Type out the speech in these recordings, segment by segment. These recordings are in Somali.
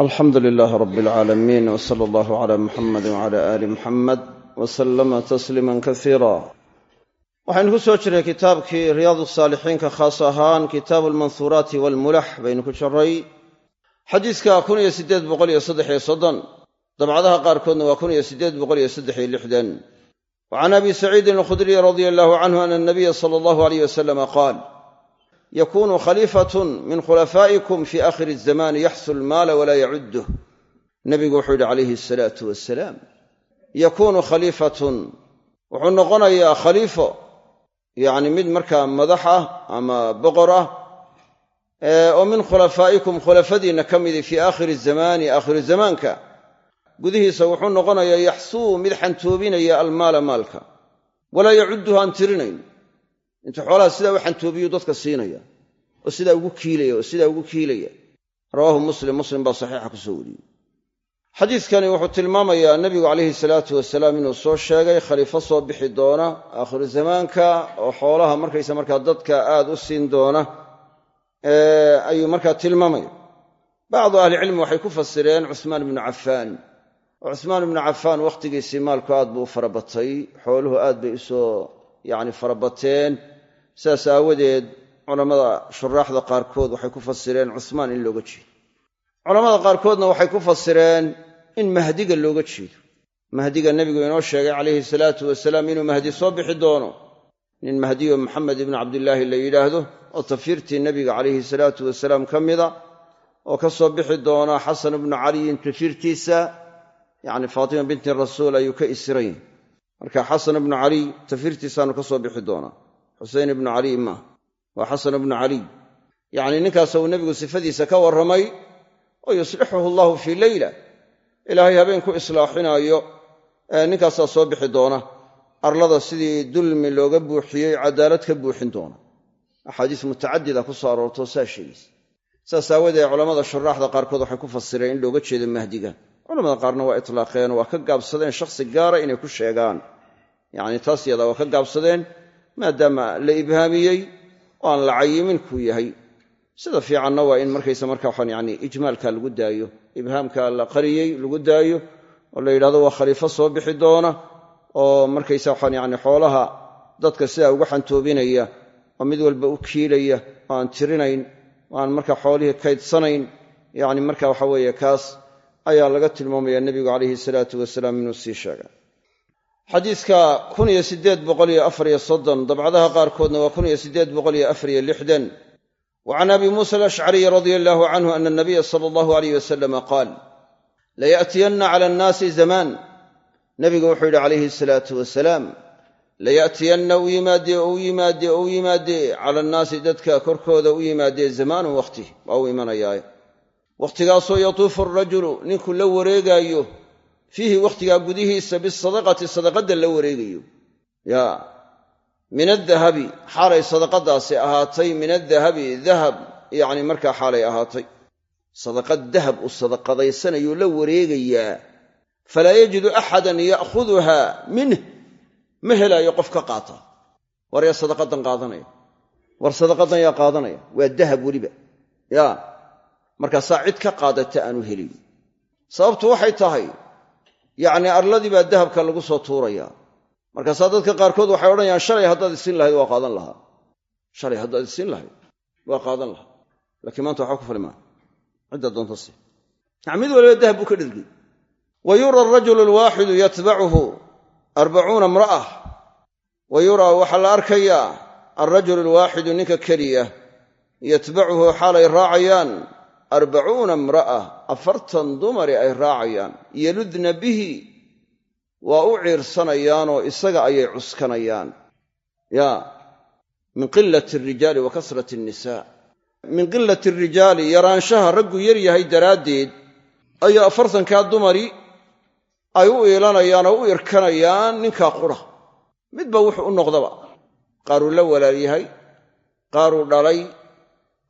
alxamdu lilaah rab alcaalamiin w sala allahu cala muxamadi wcala aali muxamed w salama waxaynu ku soo jirnay kitaabkii riyaadu saalixiinka khaas ahaan kitaabu almanhuuraati walmulax baynu ku jiray xadiiska kun iyo siddeed boqol iyo saddex iyo soddon dabcadaha qaarkoodna waa kun iyo siddeed boqol iyo saddex iyo lixdan. Wa abi saciidin alkhudriy radia allahu canhu ana anabiya sala allahu aleyh wasalama qaal yakunu khaliifatun min khulafaa'ikum fi aakhiri azamaani yaxsu lmaala walaa yacudduh nebigu wuxuu yidhi calayhi asalaatu wasalaam yakuunu khaliifatun wuxuu noqonayaa khaliifo yacni mid markaa madax ah ama boqor ah oo min khulafaa'ikum khulafadiinna ka midi fii aakhiri zamaani aakhiru zamaanka gudihiisa wuxuu noqonayaa yaxsuu mid xantoobinaya almaala maalka walaa yacudduhu aan tirinayn intuu xoolaha sidaa u xantoobiyu dadka siinaya oo sidaa ugu kiilaya oo sidaa ugu kiilaya. Rawaahu muslim muslim baa saxiixa ku soo wariyey. Xadiidkani wuxuu tilmaamayaa nebigu calayhi salaatu wasalaam inuu soo sheegay khaliifo soo bixi doona aakhiru zamaanka oo xoolaha markaysa markaa dadka aad u siin doona ayuu markaa tilmaamaya. Bacdu ahlicilmi waxay ku fasireen cusmaan ibnu cafaan. Oo cusmaan ibnu cafaan wakhtigiisii maalku aad buu u farabatay xooluhu aad bay u soo yacni farabateen. Sidaas aawadeed culammada shuraaxda qaarkood waxay ku fasireen cusmaan in looga jeedo. Culammada qaarkoodna waxay ku fasireen in mahdiga looga jeedo. Mahdiga nebigu inoo sheegay calayhi salaatu wasalaam inuu mahdi soo bixi doono. Nin mahdiyo maxamed ibnu cabdillaahi la yidhaahdo oo tafiirtii nebiga calayhi salaatu wasalaam ka mida oo ka soo bixi doona xasan ibnu caliyin tafiirtiisa yacni faatima binti rasuul ayuu ka isiran yahy marka xasan ibnu caliy tafiirtiisaanu ka soo bixi doonaa. Xusein ibnu caliy maa waa xasan ibnu caliy yacni ninkaas uu nebigu sifadiisa ka warramay oo yuslixuhu allahu fii leyla ilaahay habeen ku islaaxinaayo ninkaasaa soo bixi doona. Arlada sidii dulmi looga buuxiyey cadaalad ka buuxin doona. Axaadiis mutacadida ku soo aroortoo saa sheegaysa. Saas aawadeed culammada shuraaxda qaarkood waxay ku fasireen in looga jeedo mahdiga. Culamada qaarna waa itlaaqeen waa ka gaabsadeen shakhsi gaara inay ku sheegaan. Yacni taas yadaa waa ka gaabsadeen maadaama la ibhaamiyey oo aan la cayimin kuu yahay. Sida fiicanna waa in markaysa marka waxaan yani ijmaalka lagu daayo ibhaamka la qariyey lagu daayo oo la yidhahdo waa khaliifo soo bixi doona oo markaysa waxaan yani xoolaha dadka sidaa uga xantoobinaya oo mid walba u kiilaya oo aan tirinayn oo aan marka xoolihii kaydsanayn yani marka waxa weeye kaas ayaa laga tilmaamaya nebigu calayhi salaatu wasalaam inuu sii sheega xadiidka kun iyo siddeed boqol iyo afar iyo soddon dabcadaha qaarkoodna waa kun iyo siddeed boqol iyo afar iyo lixdan. Wa can abi muusa alashcariy radia allahu canhu ana anabiya sala allahu alayh wasalama qaal layaatiyanna cala annaasi zamaan nebigu wuxuu yidhi calayhi salaatu wasalaam layaatiyanna u yimaadee ou yimaadee ou yimaadee cala annaasi dadka korkooda u yimaadee zamaanun wakhti waa u imanayaaye wakhtigaasoo yatuufu arajulu ninku la wareegaayo fiihi wakhtigaa gudihiisa bisadaqati sadaqadda la wareegayo. Ya min adahabi xaalay sadaqadaasi ahaatay min adahabi dahab yacni markaa xaalay ahaatay. Sadaqad dahab uu sadaqadaysanayuu la wareegayaa. Falaa yajidu axadan ya'khuduha minh ma helaayo qof ka qaata. War yaa sadaqadan qaadanaya. War sadaqadan yaa qaadanaya. Waa dahab weliba. Ya markaasaa cid ka qaadata aanu helin sababtu waxay tahay yacni arladii baa dahabka lagu soo tuurayaa markaasaa dadka qaarkood waxay odhanayaan shalay haddaad isiin lahayd waa qaadan lahaa. Shalay haddaad isiin lahayd waa qaadan lahaa. Laakiin maanta waxba ku fali maa ciddaa doonta si. Yani mid waliba dahab buu ka dhirgay wa yura arajulu alwaaxidu yatbacuhu arbacuuna imra'a wa yuraa waxaa la arkayaa alrajulu alwaaxidu ninka keliya yatbacuhu xaalay raacayaan arbacuuna imra'a afartan dumari ay raacayaan yaludna bihi waa u ciirsanayaanoo isaga ayay cuskanayaan. Ya min qilati alrijaali wa kasrati annisaa min qilati alrijaali yaraanshaha raggu yar yahay daraaddeed ayaa afartankaa dumari ay u iilanayaan oo u irkanayaan ninkaa qura. Midba wuxuu u noqdaba. Qaaruu la walaal yahay qaaruu dhalay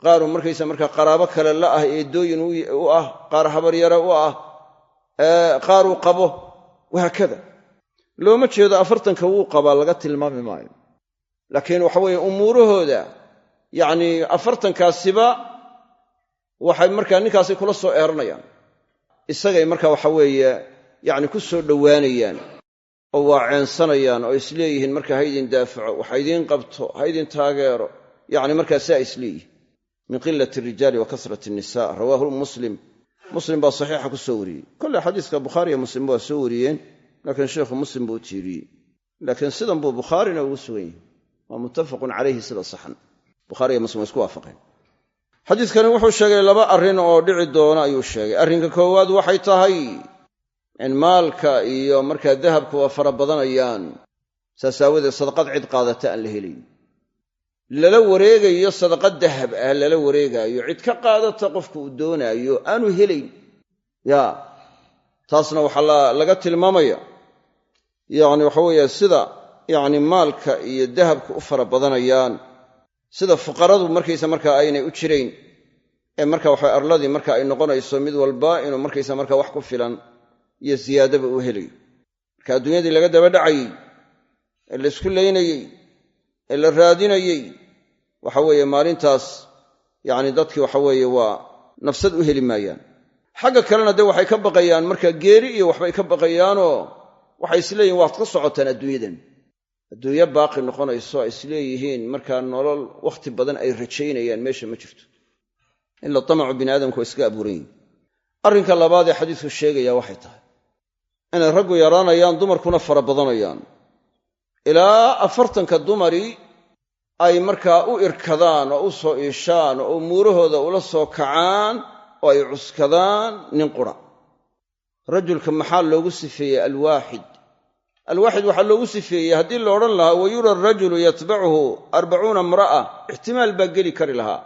qaaruu markaysa markaa qaraabo kale la ah eedooyin u ah qaar habaryare u ah qaaruu qabo wahaakada looma jeedo afartanka wuu qabaa laga tilmaami maayo. Laakiin waxa weeye umuurahooda yacnii afartankaasiba waxay markaa ninkaasi kula soo eeranayaan. Isagay marka waxa weeye yacni ku soo dhowaanayaan oo waa ceensanayaan oo isleeyihiin marka ha ydin daafaco wax idiin qabto ha ydin taageero yacni markaa saa isleeyihin min qilati arijaali wa kasrati nisa rawaahu muslim. Muslim baa saxiixa ku soo wariyey. Kolle xadiiska bukhaariyo muslim waa soo wariyeen laakiin sheikhu muslim buu tiiriyey laakiin sidan buu bukhaarina ugu sugan yahay. Waa muttafaqun calayhi sida saxan. Bukhaariyo muslim waa isku waafaqeen. Xadiiskani wuxuu sheegay laba arrin oo dhici doona ayuu sheegay. Arrinka koowaad waxay tahay in maalka iyo markaa dahabka waa fara badanayaan. Saas aawadeed sadaqad cid qaadata aan la helayn lala wareegayo sadaqad dahab ah lala wareegaayo cid ka qaadata qofka uu doonaayo aanu helayn. Ya taasna waxaa laga tilmaamaya. Yacni waxa weeye sida yacni maalka iyo dahabka u fara badanayaan sida fuqaradu markaysa markaa aynay u jirayn ee marka waxa arladii marka ay noqonayso mid walba inuu markaysa marka wax ku filan iyo siyaadaba uu helayo. Marka adduunyadii laga daba dhacayey ee la isku laynayey ee la raadinayey waxa weeye maalintaas yacni dadkii waxa weeye waa nafsad u heli maayaan. Xagga kalena dee waxay ka baqayaan marka geeri iyo waxbay ka baqayaanoo waxay isleeyihin waad ka socotaan adduunyadan. Adduunyo baaqi noqonayso ay isleeyihiin markaa nolol wakhti badan ay rajaynayaan meesha ma jirto. Ila tamacu bini aadamku waa iska abuuran yihiin arrinka labaad ee xadiisku sheegaya waxay tahay. Inay raggu yaraanayaan dumarkuna fara badanayaan. Ilaa afartanka dumari ay markaa u irkadaan oo u soo iishaan oo umuurahooda ula soo kacaan oo ay cuskadaan nin qura. Rajulka maxaa loogu sifeeyey alwaaxid? Alwaaxid waxaa loogu sifeeyey haddii la odhan lahaa wayura arajulu yatbacuhu arbacuuna imra'a. Ixtimaal baa geli kari lahaa.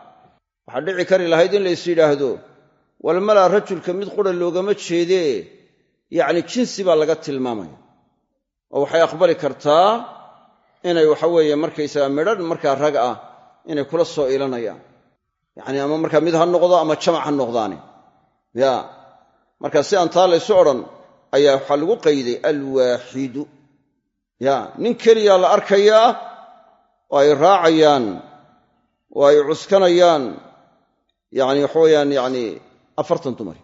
Waxaa dhici kari lahayd in lays yidhaahdo walmalaa rajulka mid qura loogama jeedee. Yacni jinsi baa laga tilmaamaya. Oo waxay aqbali kartaa inay waxa weeye markaysaga midhan markaa rag ah inay kula soo ilanayaan. Yacni ama markaa mid ha noqdo ama jamac ha noqdaani. Ya marka si aan taa laysu odhan ayaa waxaa lagu qayday alwaaxidu. Ya nin keliyaa la arkayaa oo ay raacayaan oo ay cuskanayaan yani waxaweyaan yani afartan dumar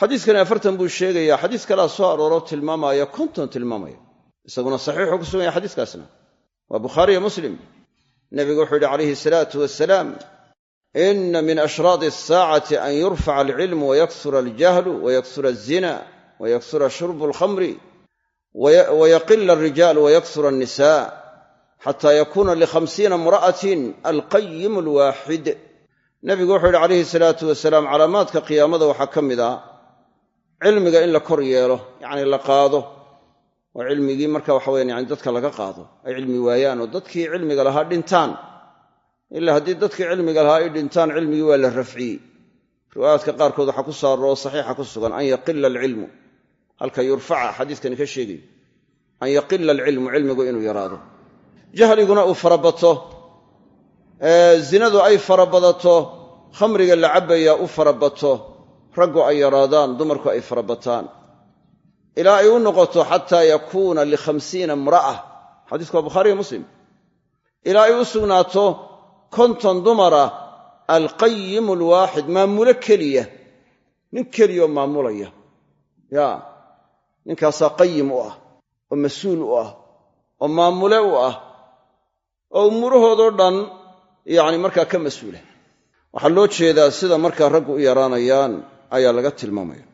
xadiiskani afartan buu sheegayaa xadiis kalea soo arooro tilmaamaya konton tilmaamaya. Isaguna saxiixuu ku sugan yahay xadiiskaasna waa bukhaariyo muslim. Nebigu wuxuu yidhi calayhi salaatu wasalaam ina min ashraadi asaacati an yurfaca alcilmu wayaksura aljahlu wayaksura alzina wayaksura shurbu alkhamri wayaqila alrijaalu wayaksura alnisa xata yakuna likhamsiina imra'atin alqayim alwaaxid nebigu wuxuu yidhi calayhi salaatu wasalaam calaamaadka qiyaamada waxaa ka mid a cilmiga in la kor yeelo yacni la qaado oo cilmigii marka waxa weyan yani dadka laga qaado ay cilmi waayaan oo dadkii cilmiga lahaa dhintaan. Ilaa haddii dadkii cilmiga lahaa ay dhintaan cilmigii waa la rafciyey. Riwaayaadka qaarkood waxaa ku saarro oo saxiixa ku sugan an yaqila alcilmu. Halka yurfaca xadiiskani ka sheegayo an yaqila alcilmu cilmigu inuu yaraado. Jahliguna uu farabato zinadu ay farabadato khamriga la cabbayaa u farabato raggu ay yaraadaan dumarku ay farabataan ilaa ay u noqoto xataa yakuuna likhamsiina imra'a xadiisku waa bukhaariyo muslim. Ilaa ay u sugnaato konton dumara alqayimu alwaaxid maamulo keliya. Nin keliyaoo maamulaya. Ya ninkaasaa qayim u ah oo mas'uul u ah oo maamule u ah oo umuurahoodoo dhan yacni markaa ka mas'uula. Waxaa loo jeedaa sida markaa raggu u yaraanayaan ayaa laga tilmaamaya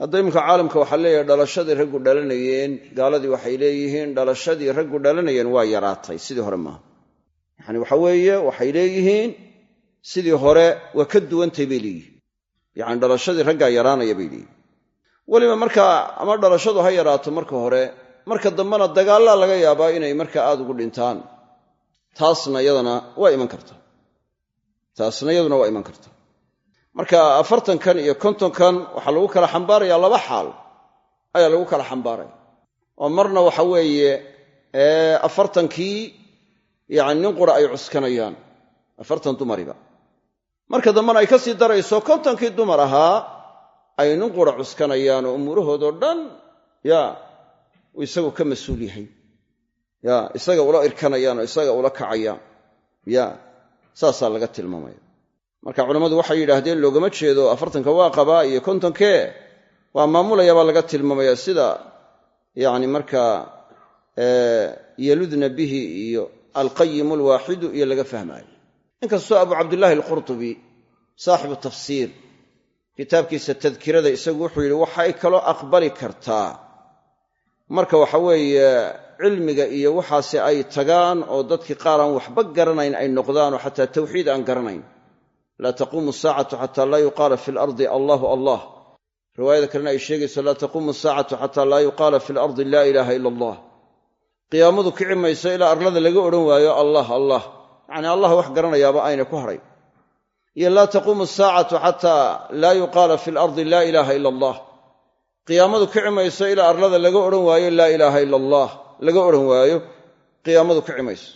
hadda iminka caalamka waxaa leeyahay dhalashadii raggu dhalanayeen gaaladii waxay leeyihiin dhalashadii raggu dhalanayeen waa yaraatay. Sidii hore maaha yacani waxa weeye waxay leeyihiin sidii hore waa ka duwantay bay leeyihiin. Yacani dhalashadii raggaa yaraanaya bay leeyihiin weliba markaa ama dhalashadu ha yaraato marka hore marka dambena dagaallaa laga yaabaa inay markaa aada ugu dhintaan taasna yadana waa iman karta. Taasna iyaduna waa iman karta marka afartankan iyo kontonkan waxaa lagu kala xambaarayaa laba xaal. Ayaa lagu kala xambaaraya oo marna waxa weeye afartankii yacni nin qura ay cuskanayaan. Afartan dumariba. Marka dambena ay ka sii darayso kontonkii dumar ahaa ay nin qura cuskanayaan oo umuurahoodoo dhan ya uu isagu ka mas'uul yahay. Ya isaga ula irkanayaan oo isaga ula kacayaan. Ya saasaa laga tilmaamaya marka culammadu waxay yidhaahdeen loogama jeedo afartanka waa qabaa iyo kontonkee. Waa maamulaya baa laga tilmaamaya sida yacni markaa yaludna bihi iyo alqayimu alwaaxidu iyo laga fahmaayo. Inkastoo abu cabdillaahi alqurtubi saaxibu tafsiir kitaabkiisa tadkirada isagu wuxuu yidhi waxay kaloo aqbali kartaa. Marka waxa weeye cilmiga iyo waxaase ay tagaan oo dadkii qaar aan waxba garanayn ay noqdaan oo xataa tawxiid aan garanayn laa taquumu saacatu xataa laa yuqaala fi lardi allahu allah. Riwaayada kalena ay sheegayso laa taquumu saacatu xataa laa yuqaala fi lardi laa ilaaha ila allah. Qiyaamadu kici mayso ilaa arlada laga odhan waayo allah allah. Yacni allah wax garanayaaba ayna ku hadhay iyo laa taquumu saacatu xataa laa yuqaala fi lardi laa ilaaha ila allah. Qiyaamadu kici mayso ilaa arlada laga odhan waayo laa ilaaha ila allah. Laga odhan waayo qiyaamadu kici mayso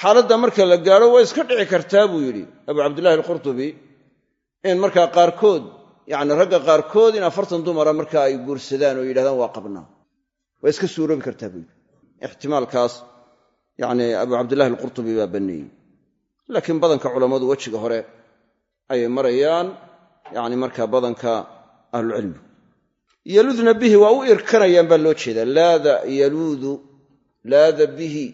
xaaladda marka la gaadho waa iska dhici kartaa buu yidhi abu cabdillahi alqurtubi in markaa qaarkood yacni ragga qaarkood in afartan dumara marka ay guursadaan oo yidhahdaan waa qabnaa. Waa iska suuroobi kartaa buu yidhi. Ixtimaalkaas yacni abu cabdillahi alqurtubi baa banneeyey laakiin badanka culammadu wejiga hore ayay marayaan yacni markaa badanka ahlucilmi yaludna bihi waa u irkanayaan baa loo jeedaa. Laada yaluudu laada bihi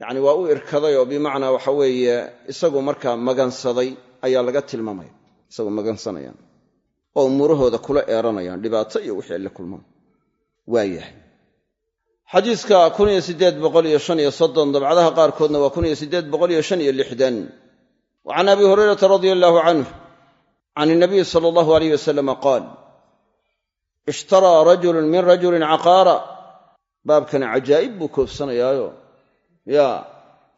yacni waa u irkaday oo bimacnaa waxa weeye isagu markaa magansaday ayaa laga tilmaamaya isagoo magansanayaan oo umuurahooda kula eeranayaan dhibaato iyo wixii la kulmaan. Waayahay xadiiska dabcadaha qaarkoodna waa wa can abi hurayrata radia allaahu canh can inabiyi sala allahu alayh wasalama qaal ishtaraa rajulun min rajulin caqaara. Baabkani cajaa'ib buu koobsanayaayo yaa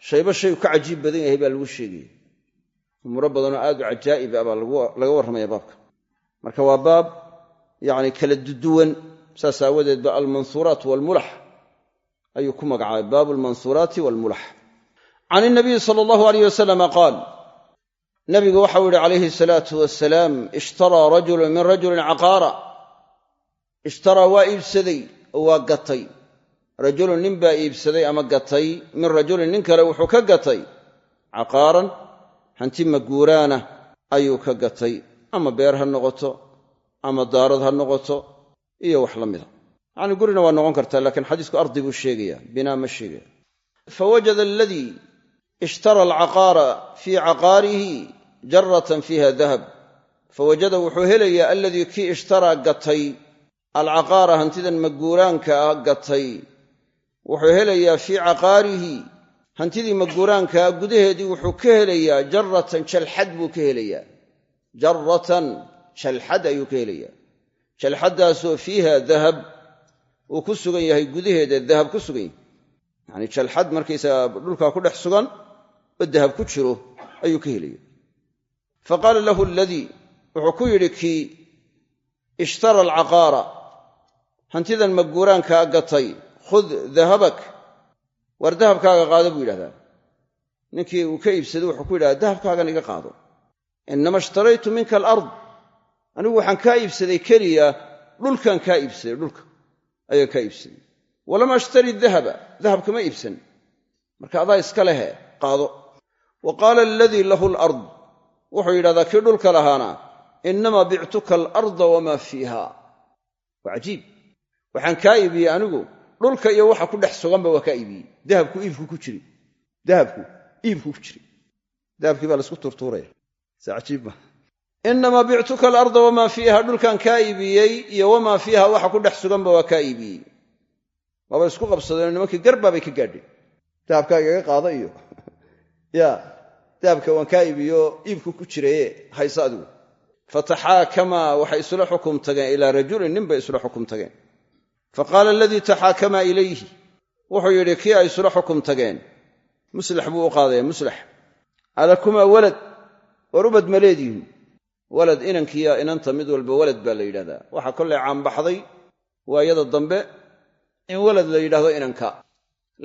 shayba shay ka cajiib badan yahay baa lagu sheegaya umuuro badanoo aad u cajaa'ib ah baa laga warramaya baabka. Marka waa baab yacni kala duduwan saas aawadeed ba almansuuraat waalmulax ayuu ku magacaabay. Baabu almansuuraati waalmulax can inabiyi sala allahu alayh wasalama qaal nabigu waxau yihi calayhi salaatu wasalaam ishtaraa rajulun min rajulin caqaara. Ishtaraa waa iibsaday oo waa gatay rajulun nin baa iibsaday ama gatay min rajulin nin kale wuxuu ka gatay. Caqaaran hanti maguuraana ayuu ka gatay. Ama beer ha noqoto ama daarad ha noqoto iyo wax la mida. Yacni gurina waa noqon kartaa laakiin xadiisku ardi buu sheegaya binaa ma sheegaya fawajada aladii ishtara alcaqaara fii caqaarihi jaratan fiiha dahab. Fawajada wuxuu helayaa aladii kii ishtaraa gatay alcaqaara hantidan maguuraanka gatay wuxuu helayaa fii caqaarihi. Hantidii maguuraankaa gudaheedii wuxuu ka helayaa jaratan jalxad buu ka helayaa. Jaratan jalxad ayuu ka helayaa. Jalxaddaasoo fiiha dahab uu ku sugan yahay gudaheeda dahab ku sugan yahay. Yacanii jalxad markaysaga dhulkaa ku dhex sugan oo dahab ku jiro ayuu ka helaya fa qaala lahu aladii wuxuu ku yidhi kii ishtara alcaqaara. Hantidan maguuraankaa gatay khud dahabak. War dahabkaaga qaado buu yidhahdaa. Ninkii uu ka iibsaday wuxuu ku yidhahdaa dahabkaagan iga qaado. Innama ishtaraytu minka alard. Anigu waxaan kaa iibsaday keliya dhulkan kaa iibsaday dhulka ayaan kaa iibsaday. Walam ashtari dahaba. Dahab kama iibsan. Marka adaa iska lehe qaado. Wa qaala aladii lahu alard. Wuxuu yidhahdaa kii dhulka lahaana innamaa bictuka alarda wamaa fiiha waa cajiib. Waxaan kaa iibiyey anigu dhulka iyo waxa ku dhex suganba waa kaa iibiyey. Dahabku iibku ku jiri. Dahabku iibku ku jiri. Dahabkii baa la isku turtuuraya se cajiib ma. Innamaa bictuka alarda wamaa fiiha dhulkan kaa iibiyey iyo wamaa fiiha waxa ku dhex suganba waa kaa iibiyey. Waaba isku qabsadeen nimankii garbaabay ka gaadheen dahabkaaga iga qaada iyo. Ya dahabka waan kaa iibiyo iibku ku jiraye hayse adigu. Fataxaakamaa waxay isula xukum tageen. Ilaa rajulin nin bay isula xukum tageen fa qaala aladii taxaakamaa ilayhi. Wuxuu yidhi kii ay isula xukum tageen? Muslax buu u qaadaya muslax. Alakumaa walad? War ubad ma leedihin walad inankiya inanta mid walba walad baa la yidhahdaa. Waxaa kollay caanbaxday waayada dambe in walad la yidhahdo inanka.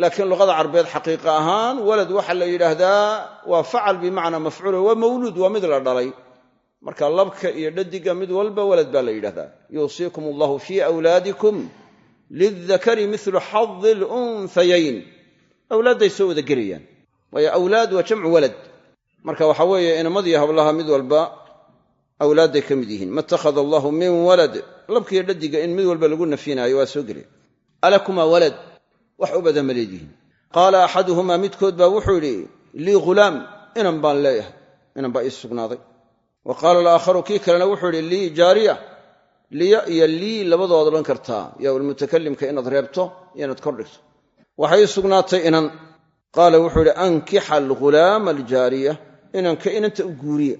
Laakiin luqada carbeed xaqiiqa ahaan walad waxa la yidhaahdaa waa facal bimacnaa mafcuulo waa mawluud waa mid la dhalay. Marka labka iyo dhadiga mid walba walad baa la yidhahdaa. Yuusiikum allahu fii awlaadikum lildakari milu xadi lunhayayn awlaadday soo wada gelayaan waayo awlaad waa jamcu walad marka waxa weeye inamadiyo hablaha mid walba awlaadday ka mid yihiin ma ittakhada allahu min walad labkiiyo dhadiga in mid walba lagu nafyinaayo waa soo gelaya alakumaa walad wax u badan ma leedihiin qaala axaduhumaa midkood baa wuxuu yidhi lii ghulaam inan baan leeyahay inan baa ii sugnaaday wa qaala alaakharu kii kalena wuxuu yidhi lii jaariya liya iyo lii labadood odhan kartaa yaa ulmutakalimka inaad reebto iyo inaad kor dhigto. Waxay sugnaatay inan. Qaala wuxuu yidhi ankixa alghulaama aljaariya inanka inanta u guuriya.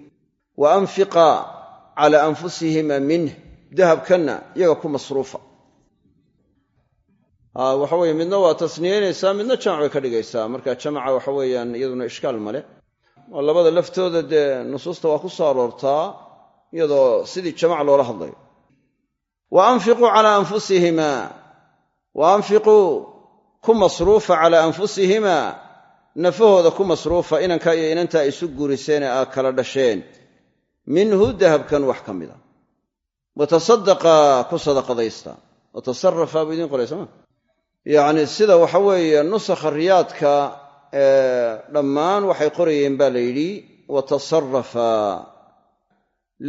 Wa anfiqaa calaa anfusihima minh dahabkanna iyaga ku masruufa. Waxa weye midna waa tasniyeynaysaa midna jamac bay ka dhigaysaa. Marka jamaca waxa weeyaan iyaduna ishkaal male labada laftooda dee nusuusta waa ku soo aroortaa iyadoo sidii jamac loola hadlayo wa anfiquu calaa anfusihima wa anfiquu ku masruufa calaa anfusihima nafahooda ku masruufa inanka iyo inantaa isu guuriseene aa kala dhasheen minhu dahabkan wax ka mida watasadaqa ku sadaqadaysta watasarafa buu idiin qoray sooma yacni sida waxa weeye nusakha riyaadka dhammaan waxay qorayeen baa la yidhi watasarafa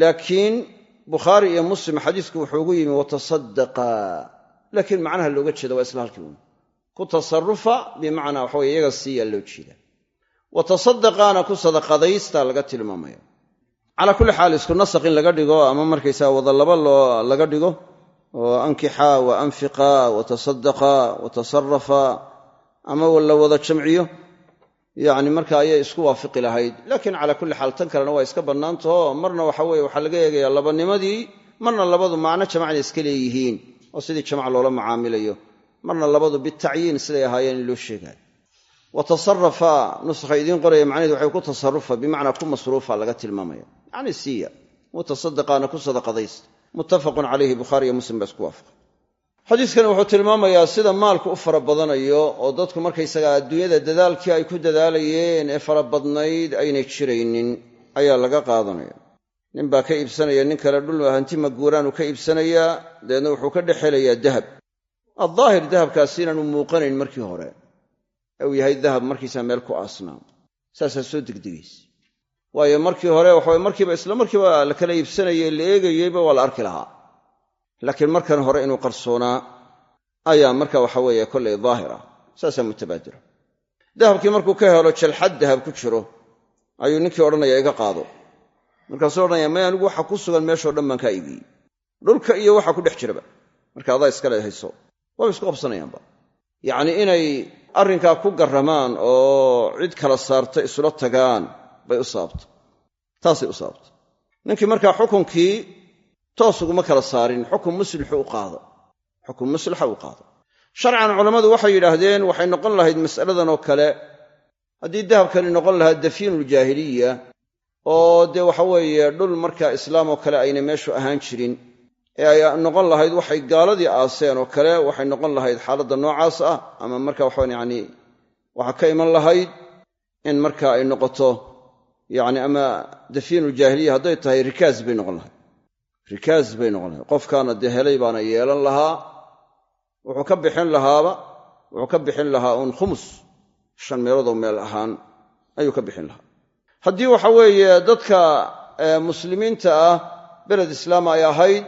laakiin bukhaari iyo muslim xadiisku wuxuu ugu yimi watasadaqa laakiin macnaha looga jeeda waa isla halkii un ku tasarufa bimacnaa waxaweye iyaga siiyaa loo jeeda watasadaqaana ku sadaqadaysta laga tilmaamaya calaa kulli xaal isku nasaq in laga dhigo ama markaysaa wada laba loo laga dhigo oo ankixa wa anfiqa watasadaqa watasarafa ama la wada jamciyo yacni marka ayay isku waafiqi lahayd. Laakiin calaa kulli xaal tan kalena waa iska bannaantaho marna waxa weye waxaa laga eegayaa labanimadii marna labadu macno jamacna iska leeyihiin oo sidii jamac loola macaamilayo. Marna labadu bitacyiin siday ahaayeen loo sheegaayo watasarafa nuskha idiin qoraya macnahedu waxay ku tasarufa bimacnaa ku masruufa laga tilmaamaya. Yacni siiya. Watasadaqaana ku sadaqadaysta muttafaqun calayhi bukhaari iyo muslim baa isku waafaqay xadiiskani wuxuu tilmaamayaa sida maalku u fara badanayo oo dadku markaysaga adduunyada dadaalkii ay ku dadaalayeen ee fara badnayd aynay jiraynin ayaa laga qaadanaya nin baa ka iibsanaya nin kale dhul hanti maguuraanu ka iibsanayaa dabeedna wuxuu ka dhex helayaa dahab. Addaahir dahabkaasi inaanu muuqanayn markii hore. Ee uu yahay dahab markiisaa meel ku aasnaa. Saasaa soo degdegaysa waayo markii hore waxawe markiiba isla markiiba la kala iibsanayey la eegayeyba waa la arki lahaa laakiin markan hore inuu qarsoonaa ayaa marka waxa weeye kollay daahir ah saasaa mutabaadira dahabkii markuu ka helo jalxad dahab ku jiro ayuu ninkii odhanaya iga qaado. Markaasuu odhanaya may anigu waxa ku sugan meeshao dhan baan kaa iibiyey. Dhulka iyo waxa ku dhex jiraba. Marka adaa iskale hayso. Waaba isku qabsanayaanba. Yacnii inay arrinkaa ku garramaan oo cid kala saarta isula tagaan bay u sababtay taasay u sababtay ninkii markaa xukunkii toos uguma kala saarin. Xukun muslixu u qaada xukun muslixa u qaada sharcan culammadu waxay yidhaahdeen waxay noqon lahayd mas'aladan oo kale. Haddii dahabkani noqon lahaa dafiinuljaahiliya oo dee waxa weeye dhul markaa islaam oo kale ayna meeshu ahaan jirin ee ay noqon lahayd waxay gaaladii aaseen oo kale waxay noqon lahayd xaaladda noocaas ah ama marka waxaan yacni waxaa ka iman lahayd in marka ay noqoto yacni ama dafiinuljaahiliya hadday tahay rikaas bay noqon lahayd rikaas bay noqon lahayd qofkaana dee helay baana yeelan lahaa wuxuu ka bixin lahaaba wuxuu ka bixin lahaa uun khumus. Shan meeloodoo meel ahaan ayuu ka bixin lahaa. Haddii waxa weeye dadka muslimiinta ah beled islaam ay ahayd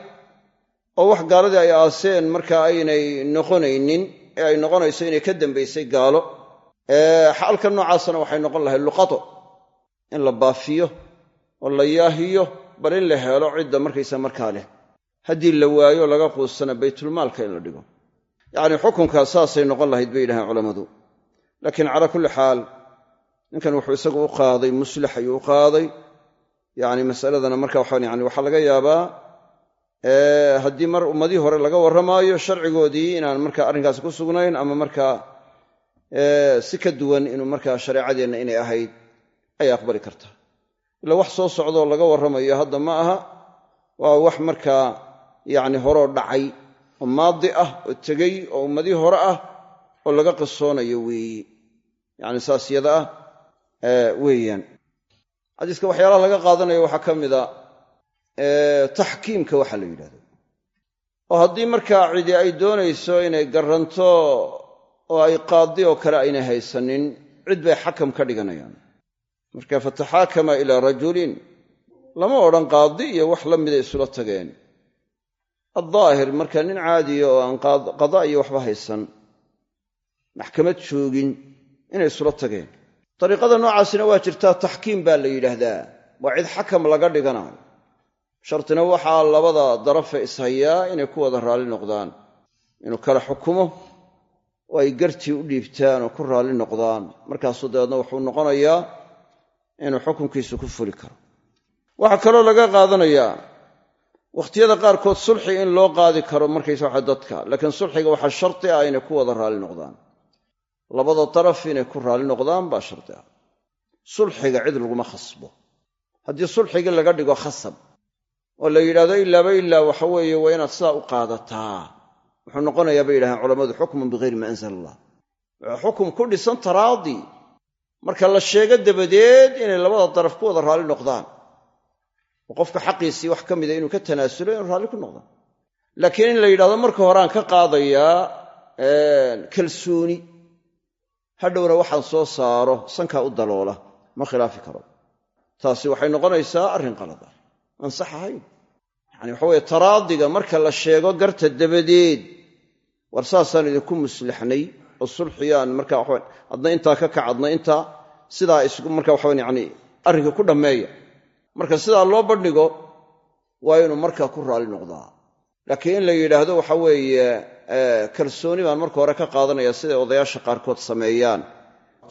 oo wax gaaladii ay aaseen marka aynay noqonaynin ee ay noqonayso inay ka dambaysay gaalo xaalka noocaasna waxay noqon lahayd luqato in la baafiyo oo la yaahiyo bal in la helo cidda markaysa markaa leh. Haddii la waayo laga quusana baytulmaalka in la dhigo. Yacni xukunkaa saasay noqon lahayd bay yidhahaan culammadu laakiin calaa kulli xaal ninkan wuxuu isagu u qaaday muslix ayuu u qaaday. Yacni masaladana marka waxaan yani waxaa laga yaabaa haddii mar ummadii hore laga warramaayo sharcigoodii inaan marka arrinkaasi ku sugnayn ama markaa si ka duwan inuu markaa shareecadeenna inay ahayd ay aqbali kartaa ila wax soo socdoo laga warramayo hadda ma aha. Waa wax markaa yacni horoo dhacay oo maadi ah oo tegey oo ummadii hore ah oo laga qisoonayo weeye yacni saas yada ah weeyaan. Xadiiska waxyaalaha laga qaadanayo waxaa ka mida taxkiimka waxaa la yidhahdo. Oo haddii markaa cidi ay doonayso inay garanto oo ay qaadi oo kale aynay haysanin cid bay xakam ka dhiganayaan marka fataxaakama ilaa rajulin. Lama odhan qaadi iyo wax la mida isula tageen. Addaahir marka nin caadiya oo aan qada iyo waxba haysan maxkamad joogin inay isula tageen. Dariiqada noocaasina waa jirtaa taxkiim baa la yidhaahdaa. Waa cid xakam laga dhiganayo shartina waxaa labada darafe ishayaa inay ku wada raalli noqdaan. Inuu kala xukumo oo ay gartii u dhiibtaan oo ku raalli noqdaan. Markaasuu dabeedna wuxuu noqonayaa inuu xukunkiisu ku fuli karo. Waxaa kaloo laga qaadanayaa wakhtiyada qaarkood sulxi in loo qaadi karo markaysa waxa dadka laakiin sulxiga waxaa sharti ah inay ku wada raalli noqdaan. Labada daraf inay ku raalli noqdaan baa shardi ah. Sulxiga cid laguma khasbo. Haddii sulxigii laga dhigo khasab oo la yidhahdo ilaaba ilaa waxa weeye waa inaad sidaa u qaadataa. Wuxuu noqonayaa bay yidhahdeen culammadu xukmun bihayri ma anzala allah xukum ku dhisan taraadi marka la sheego dabadeed inay labada daraf ku wada raalli noqdaan. Oo qofka xaqiisii wax ka mida inuu ka tanaasulo inuu raalli ku noqdaan laakiin in la yidhahdo marka horeaan ka qaadayaa kalsooni. Hadhowna waxaan soo saaro sankaa u daloola. Ma khilaafi karo. Taasi waxay noqonaysaa arrin qalada aan sax ahayn? Yani waxa weye taraadiga marka la sheego garta dabadeed war saasaan idinku muslaxnay oo sulxiyaan marka waxa adna intaa ka kac adna intaa sidaa marka waxa yani arrinka ku dhammeeya. Marka sidaa loo bandhigo waa inuu markaa ku raalli noqdaa. Laakiin in la yidhaahdo waxa weeye kalsooni baan marka hore ka qaadanaya siday odayaasha qaarkood sameeyaan.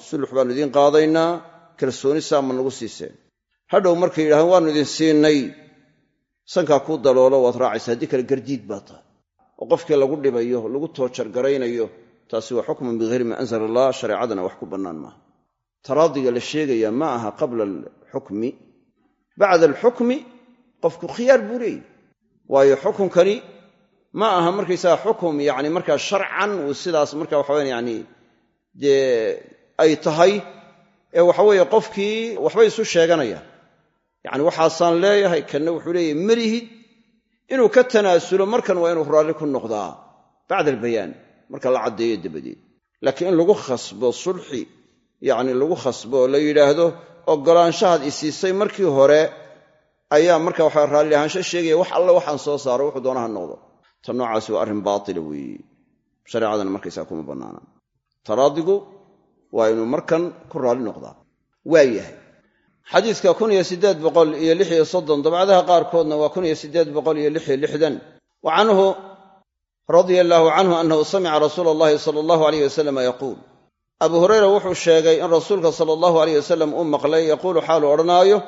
Sulux baanu idiin qaadaynaa kalsooni saama nagu siiseen. Hadhow markay yidhahdeen waannu idin siinay. Sankaa kuu daloolo waad raacaysa haddii kale gardiid baa tahay. Oo qofkii lagu dhibayo lagu toojargaraynayo taasi waa xukmun bihayri ma anzala allah shareecadana wax ku bannaan maaha. Taraadiga la sheegaya ma aha qabla alxukmi. Bacda alxukmi qofku khiyaar buu leeyahy waayo xukunkani ma aha markaysaga xukum yani markaa sharcan uu sidaas marka waxaweyn yani dee ay tahay ee waxaweeye qofkii waxbay isu sheeganaya yacni waxaasaan leeyahay kanna wuxuu leeyahay melihid inuu ka tanaasulo markan waa inuu raalli ku noqdaa. Bacda albayaan marka la caddeeyo dabadeed. Laakiin in lagu khasbo sulxi yacni lagu khasbo la yidhaahdo oggolaanshahaad isiisay markii hore ayaa marka waxa raalli ahaansho sheegaya wax alle waxaan soo saaro wuxuu doonaha noqdo. Ta noocaasi waa arrin baatila weeye shareecadana markaysaa kuma bannaana. Taraadigu waa inuu markan ku raalli noqdaa. Waa yahay. Xadiidka dabcadaha qaarkoodna waa wa canhu radia allaahu canhu annahu samica rasuula allahi sala allahu aleyh wasalama yaquul. Abu hurayra wuxuu sheegay in rasuulka sala allahu aleyh wasalam uu maqlay yaquulu xaalu odhanaayo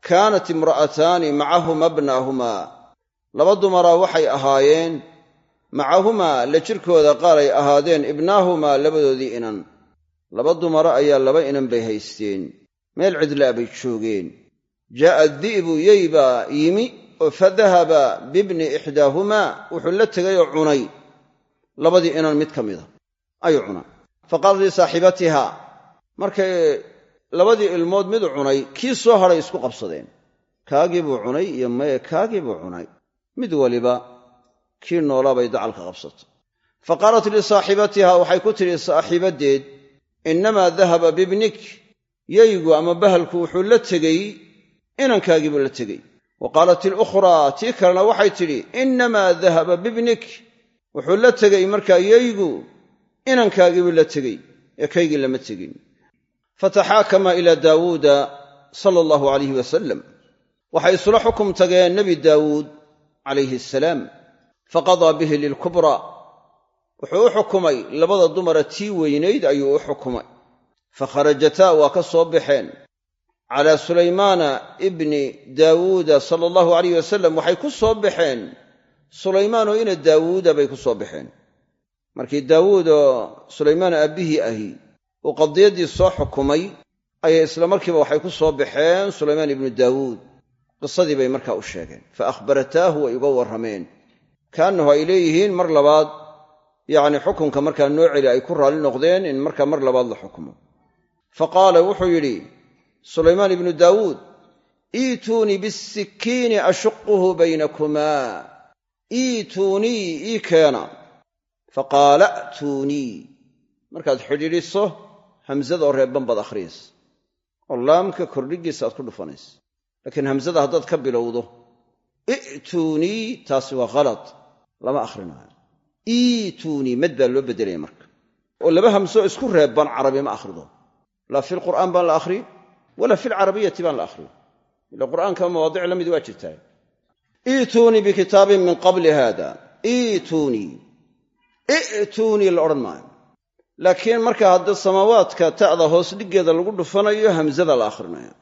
kaanat imra'ataani macahuma bnaahumaa laba dumaraa waxay ahaayeen macahumaa la jirkooda qaar ay ahaadeen ibnaahumaa labadoodii inan. Laba dumara ayaa laba inan bay haysteen. Meel cidlaa bay joogeen. Jaa'a di'bu yey baa yimi oo fa dahaba bibni ixdaahumaa wuxuu la tegay oo cunay. Labadii inan mid ka mida ayuu cunay. Fa qaalat lisaaxibatiha markay labadii ilmood midu cunay kii soo hadhay isku qabsadeen. Kaagii buu cunay iyo maye kaagii buu cunay. Mid waliba kii noolaa bay dacalka qabsatay fa qaalat lisaaxibatiha waxay ku tidhi saaxiibaddeed innamaa dahaba bibnik. Yeygu ama bahalku wuxuu la tegey inankaagiibuu la tegey wa qaalat ilukhraa tii kalena waxay tidhi innamaa dahaba bibnik. Wuxuu la tegey markaa yeygu inankaagiibuu la tegey ee kaygii lama tegin. Fataxaakama ilaa daawuuda sala allahu alayhi wasalam waxay isula xukum tageen nebi daawuud calayhi asalaam faqadaa bihi lilkubraa wuxuu u xukumay labada dumara tii weynayd ayuu u xukumay. Fakharajataa waa ka soo baxeen calaa sulaymaana ibni daawuuda sala allahu alayh wasalam waxay ku soo baxeen. Sulaymaanoo ina daawuuda bay ku soo baxeen. Markii daawuud oo sulaymaan aabbihii ahi uu qadiyaddii soo xukumay ayay isla markiiba waxay ku soo baxeen sulaymaan ibnu daawuud. Qisadii bay markaa u sheegeen. Fa akhbarataahu way uga warrameen. Kaannahu ay leeyihiin mar labaad yacni xukunka markaa noo celi ay ku raalli noqdeen in markaa mar labaad la xukumo. Fa qaala wuxuu yidhi sulaymaan ibnu daawuud iituunii bisikkiini ashuquhu baynakumaa. Iituunii ii keena. Faqaala a'tuunii. Markaad xidhiidhiso hamsada oo reebban baad akhriyaysa oo laamka kordhigiisa aad ku dhufanaysa laakiin hamsada haddaad ka bilowdo i'tuunii taasi waa khalad lama akhrinayo. Iituunii mad baa loo beddelaya marka. Oo laba hamsoo isku reebban carabi ma akhrido. Laa fi lqur'aan baan la akhriyin walaa fi lcarabiyati baan la akhriyin ila qur'aanka mawaadic la mid waa jirtaa iituunii bikitaabin min qabli haada iituunii i'tuunii la odhan maayo laakiin marka haddii samaawaadka ta'da hoos dhiggeeda lagu dhufanayo hamzada la akhrinayo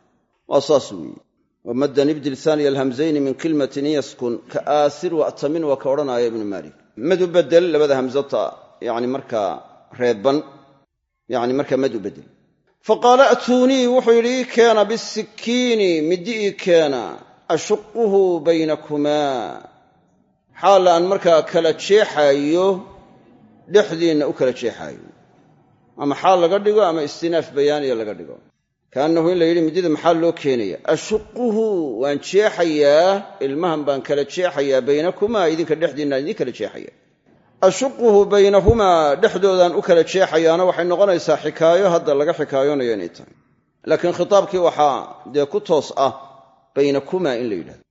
waa saas weeye wamaddan ibdil haaniya alhamzayni min kilmatin yaskun ka aasir wa'tamin waa ka odhanaya ibnu maalik mad u bedel labada hamzata yani markaa reebban yani markaa mad u bedel faqaala a'tuunii wuxuu yidhi ii keena bisikiini middi ii keena ashuquhu baynakumaa xaal aan markaa kala jeexaayo dhexdiinna u kala jeexaayo ama xaal laga dhigo ama istinaaf bayaaniya laga dhigo kaannahu in la yidhi middida maxaa loo keenaya ashuquhu waan jeexayaa ilmahan baan kala jeexayaa baynakumaa idinka dhexdiinaan idin kala jeexaya ashuquhu baynahumaa dhexdoodaan u kala jeexayaana waxay noqonaysaa xikaayo hadda laga xikaayoonayo inay tahay. Laakiin khitaabkii waxaa dee ku toos ah baynakumaa in la yidhahdo.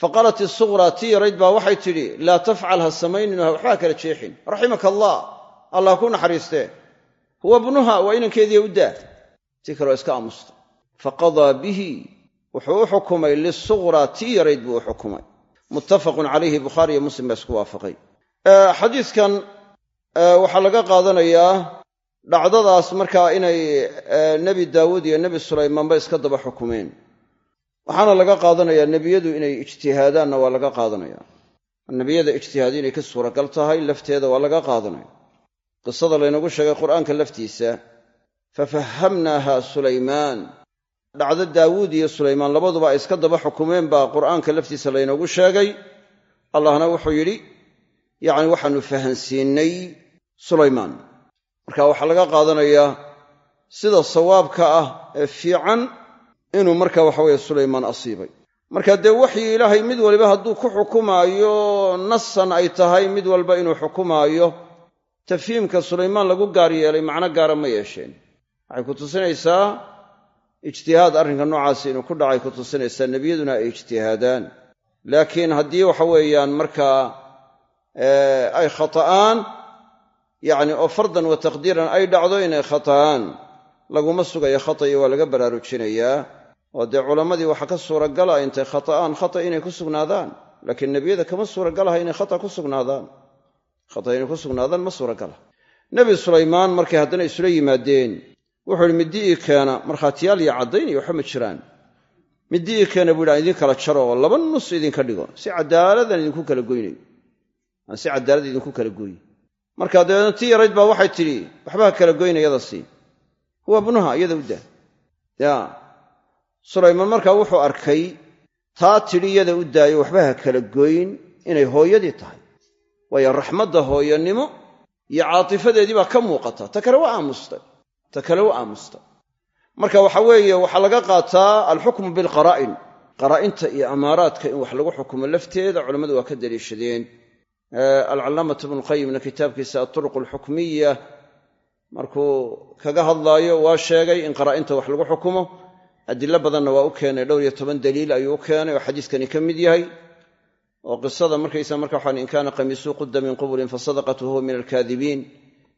Faqaalat isuqraa tii yarayd baa waxay tidhi laa tafcal ha samaynino waxbaa kala jeexin. Raximaka allah allah ku naxariistee huwa bnuha waa inankeediiya u daa. Tii kaleo iska aamusta. Faqadaa bihi wuxuu u xukumay lisuqraa tii yarayd buu u xukumay. Muttafaqun calayhi bukhaari iyo muslim baa isku waafaqay xadiidkan waxaa laga qaadanayaa dhacdadaas markaa inay nebi daawuud iyo nebi sulaymaanba iska daba xukumeen. Waxaana laga qaadanayaa nebiyadu inay ijtihaadaanna waa laga qaadanaya. Nebiyada ijtihaadi inay ka suuragal tahay lafteeda waa laga qaadanaya. Qisada laynagu sheegay qur'aanka laftiisa fafahamnaaha sulaymaan. Dhacdo daawuud iyo sulaymaan labaduba ay iska daba xukumeen baa qur'aanka laftiisa laynoogu sheegay. Allahna wuxuu yidhi yacni waxaanu fahansiinay sulaymaan. Marka waxaa laga qaadanayaa sida sawaabka ah ee fiican inuu marka waxaweye sulaymaan asiibay. Marka dee waxyi ilaahay mid waliba hadduu ku xukumaayo nasan ay tahay mid walba inuu xukumaayo tafhiimka sulaymaan lagu gaar yeelay macno gaara ma yeesheen. Waxay ku tusinaysaa ijtihaad arrinka noocaasi inuu ku dhacay ku tusinaysaa nebiyaduna ay ijtihaadaan. Laakiin haddii waxa weeyaan markaa ay khata'aan yacni oo fardan wa taqdiiran ay dhacdo inay khata'aan. Laguma sugayo khata'i waa laga baraarujinayaa oo dee culammadii waxaa ka suuragala intay khata'aan khata inay ku sugnaadaan. Laakiin nebiyada kama suuragalaha inay khata ku sugnaadaan. Khata inay ku sugnaadaan ma suuragala nebi sulaymaan markay haddana isula yimaadeen wuxuu ihi middi ii keena. Markhaatiyaal iyo caddayn iyo waxba ma jiraan. Middi ii keena buu yidhi aan idin kala jaro oo laba nus idinka dhigo. Si caddaaladan idinku kala goynayo aan si caddaalad idinku kala gooye marka dabeedna tii yarayd baa waxay tidhi waxba ha kala goyna yada sii huwa bnuha iyada u daa. Ya sulaymaan markaa wuxuu arkay taa tidhi yada u daayo waxba ha kala goyn inay hooyadii tahay. Waayo raxmadda hooyanimo iyo caatifadeedii baa ka muuqata. Ta kale waa aamustay ta kale waa aamustay marka waxa weeye waxaa laga qaataa alxukmu bilqaraa'in qaraa'inta iyo amaaraadka in wax lagu xukumo lafteeda culammadu waa ka daliishadeen alcallaamatu ibnulqayimna kitaabkiisa alturuq alxukmiya markuu kaga hadlaayo waa sheegay in qaraa'inta wax lagu xukumo. Adilo badanna waa u keenay dhowr iyo toban daliil ayuu u keenay oo xadiiskani ka mid yahay. Oo qisada markaysa marka waxaan in kaana qamiisuu qudda min qubulin fasadaqatu huwa min alkaadibiin.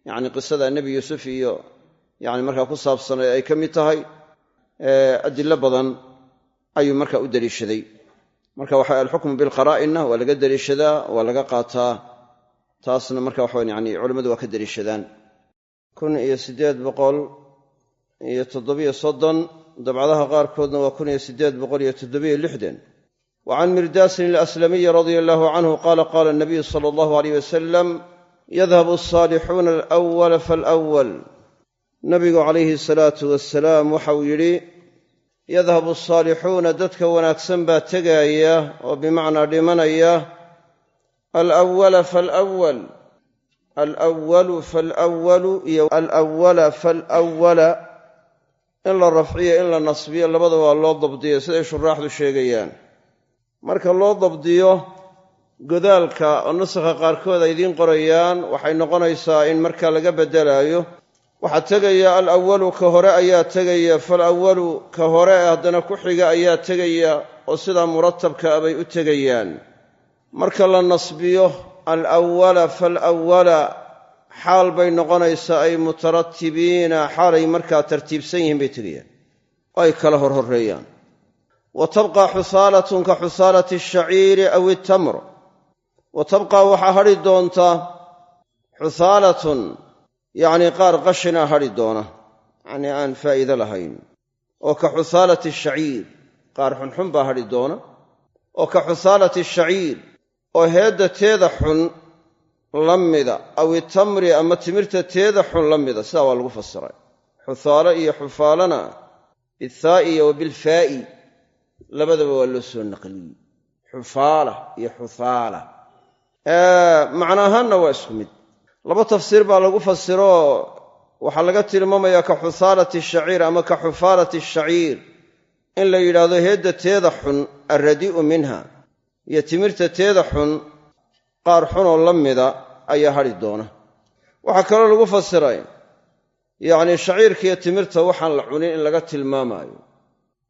Yacni qisada nebi yuusuf iyo yani markaa ku saabsanay ay ka mid tahay. Adilo badan marka u marka waxa alxukmu bilqaraa'inna waa laga daliishadaa waa laga qaataa. Taasna marka waxawan yani culammadu waa ka daliishadaan kun iyo siddeed boqol iyo toddobiyo soddon dabcadaha qaarkoodna waa kun iyo siddeed boqol iyo toddobiyo lixdan. Wa can mirdaasin alaslamiyi radia allahu canhu qaala qaala nabiyu sala allahu aleyh wasalam yadhabu asaalixuuna alawala falawal nabigu calayhi salaatu wasalaam waxauu yidhi yadhabu asaalixuuna dadka wanaagsan baa tegaaya oo bimacnaa dhimanaya alawala falawal alwalu falwalu iyo alawala falwala in la rafciyo in la nasbiyo labada waa loo dabdiyo siday shuraaxdu sheegayaan. Marka loo dabdiyo godaalka oo nusakha qaarkood ay idiin qorayaan waxay noqonaysaa in marka laga beddelaayo waxaa tegaya alawalu ka hore ayaa tegaya faalawalu ka hore haddana ku xiga ayaa tegaya oo sidaa muratabka a bay u tegayaan. Marka la nasbiyo alawala falawala xaal bay noqonaysaa ay mutaratibiina xaalay markaa tartiibsan yihiin bay tegayaan oo ay kala horhoreeyaan. Wa tabqa xusaalatun ka xusaalati ashaciiri aw itamr wa tabqaa waxaa hadhi doontaa xusaalatun yacnii qaar qashina hadhi doona. Yacnii aan faa'iide lahayn. Oo ka xusaalati ashaciir qaar xunxun baa hadhi doona. Oo ka xusaalati ashaciir oo heedda teeda xun la mida aw itamri ama timirta teeda xun la mida sidaa waa lagu fasiray. Xusaalo iyo xufaalana bithaa'iya wa bilfaa'i labadaba waa loo soo naqliyey. Xufaala iyo xusaala macno ahaanna waa isku mid laba tafsiir baa lagu fasiroo waxaa laga tilmaamayaa ka xusaalati shaciir ama ka xufaalati shaciir. In la yidhaahdo heedda teeda xun alradii'u minha iyo timirta teeda xun qaar xunoo la mida ayaa hadhi doona. Waxaa kaloo lagu fasiray yacnii shaciirkaiyo timirta waxaan la cunin in laga tilmaamaayo.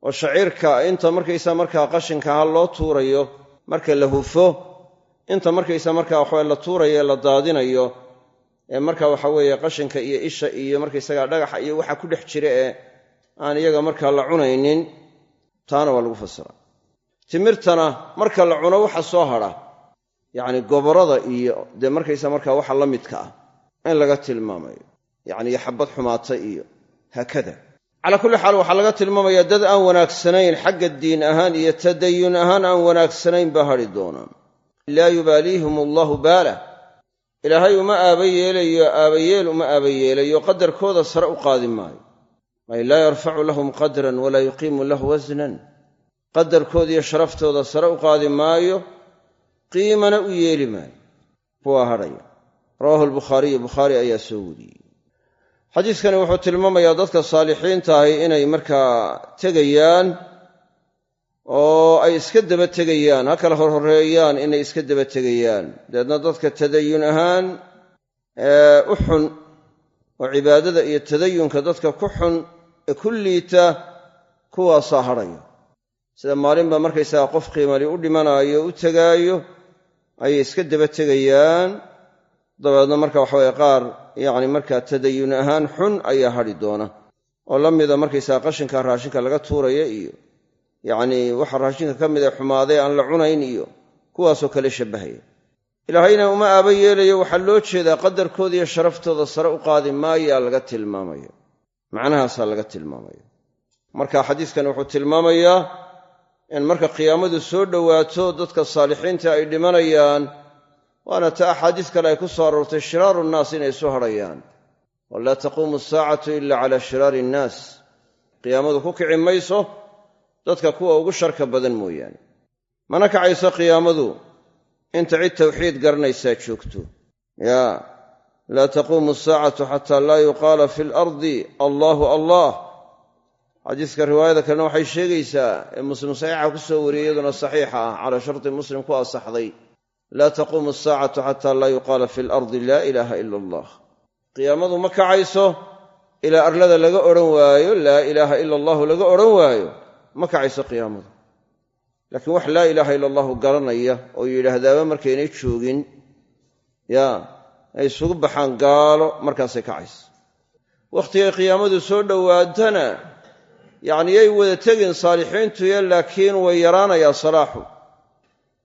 Oo shaciirka inta markaysaa markaa qashinkaha loo tuurayo marka la hufo inta markaysaa markaa waxawe la tuurayo ee la daadinayo marka waxa weeye qashinka iyo isha iyo markaysagaa dhagaxa iyo waxa ku dhex jira ee aan iyaga markaa la cunaynin taana waa lagu fasira. Timirtana marka la cuno waxa soo hadha yacni goborada iyo dee markaysa markaa waxa la midka ah in laga tilmaamayo. Yacni iyo xabad xumaata iyo haakada calaa kulli xaal waxaa laga tilmaamayaa dad aan wanaagsanayn xagga diin ahaan iyo tadayun ahaan aan wanaagsanayn baa hadhi doonaan. Laa yubaaliihim allahu baala ilaahay uma aaba yeelayo aabayeel uma aaba yeelayo qadarkooda sare u qaadi maayo. Ay laa yarfacu lahum qadran walaa yuqiimu lahu wasnan qadarkooda iyo sharaftooda sare u qaadi maayo qiimana u yeeli maayo. Kuwaa hadhaya rawahu albukhaariyu bukhaari ayaa soo wariyey. Xadiiskani wuxuu tilmaamayaa dadka saalixiinta ahi inay markaa tegayaan oo ay iska daba tegayaan ha kala horhoreeyaan inay iska daba tegayaan. Dabeedna dadka tadayun ahaan u xun oo cibaadada iyo tadayunka dadka ku xun ee ku liita kuwaasaa hadhaya sida maalinba markaysaga qof qiimali u dhimanaayo u tegaayo ayay iska daba tegayaan. Dabeedna marka waxaweye qaar yacni markaa tadayun ahaan xun ayaa hadhi doona. Oo la mida markaysaga qashinka raashinka laga tuuraya iyo yacnii waxa raashinka ka mid ee xumaaday aan la cunayn iyo kuwaasoo kale shabbahaya ilaahayna uma aaba yeelayo waxaa loo jeedaa qadarkooda iyo sharaftooda sare u qaadi maayaa laga tilmaamaya macnahaasaa laga tilmaamaya marka xadiiskan wuxuu tilmaamayaa in marka qiyaamadu soo dhowaato dadka saalixiinta ay dhimanayaan waana ta axaadiis kale ay ku soo aroortay shiraaru nnaas inay soo hadhayaan. Wa laa taquumu asaacatu ila cala shiraari innaas qiyaamadu ku kici mayso dadka kuwa ugu sharka badan mooyaane. Mana kacayso qiyaamadu. Inta cid tawxiid garanaysaa joogto. Yaa laa taquumu asaacatu xataa laa yuqaala fi alardi allaahu allah. Xadiiska riwaayada kalena waxay sheegaysaa ee muslim saxiixa ku soo wariyey iyaduna saxiixa ah calaa sharti muslim ku asaxday. Laa taquumu asaacatu xataa laa yuqaala fi alardi laa ilaaha ila allah. Qiyaamadu ma kacayso. Ilaa arlada laga odhan waayo laa ilaaha ila allahu laga odhan waayo ma kacayso qiyaamadu. Laakiin wax laa ilaaha ila allahu garanaya oo yidhaahdaaba markaynay joogin yaa ay isugu baxaan gaalo markaasay kacayso. Wakhtigay qiyaamadu soo dhowaatana yacni yay wada tegin saalixiintuye laakiin way yaraanayaa salaaxu.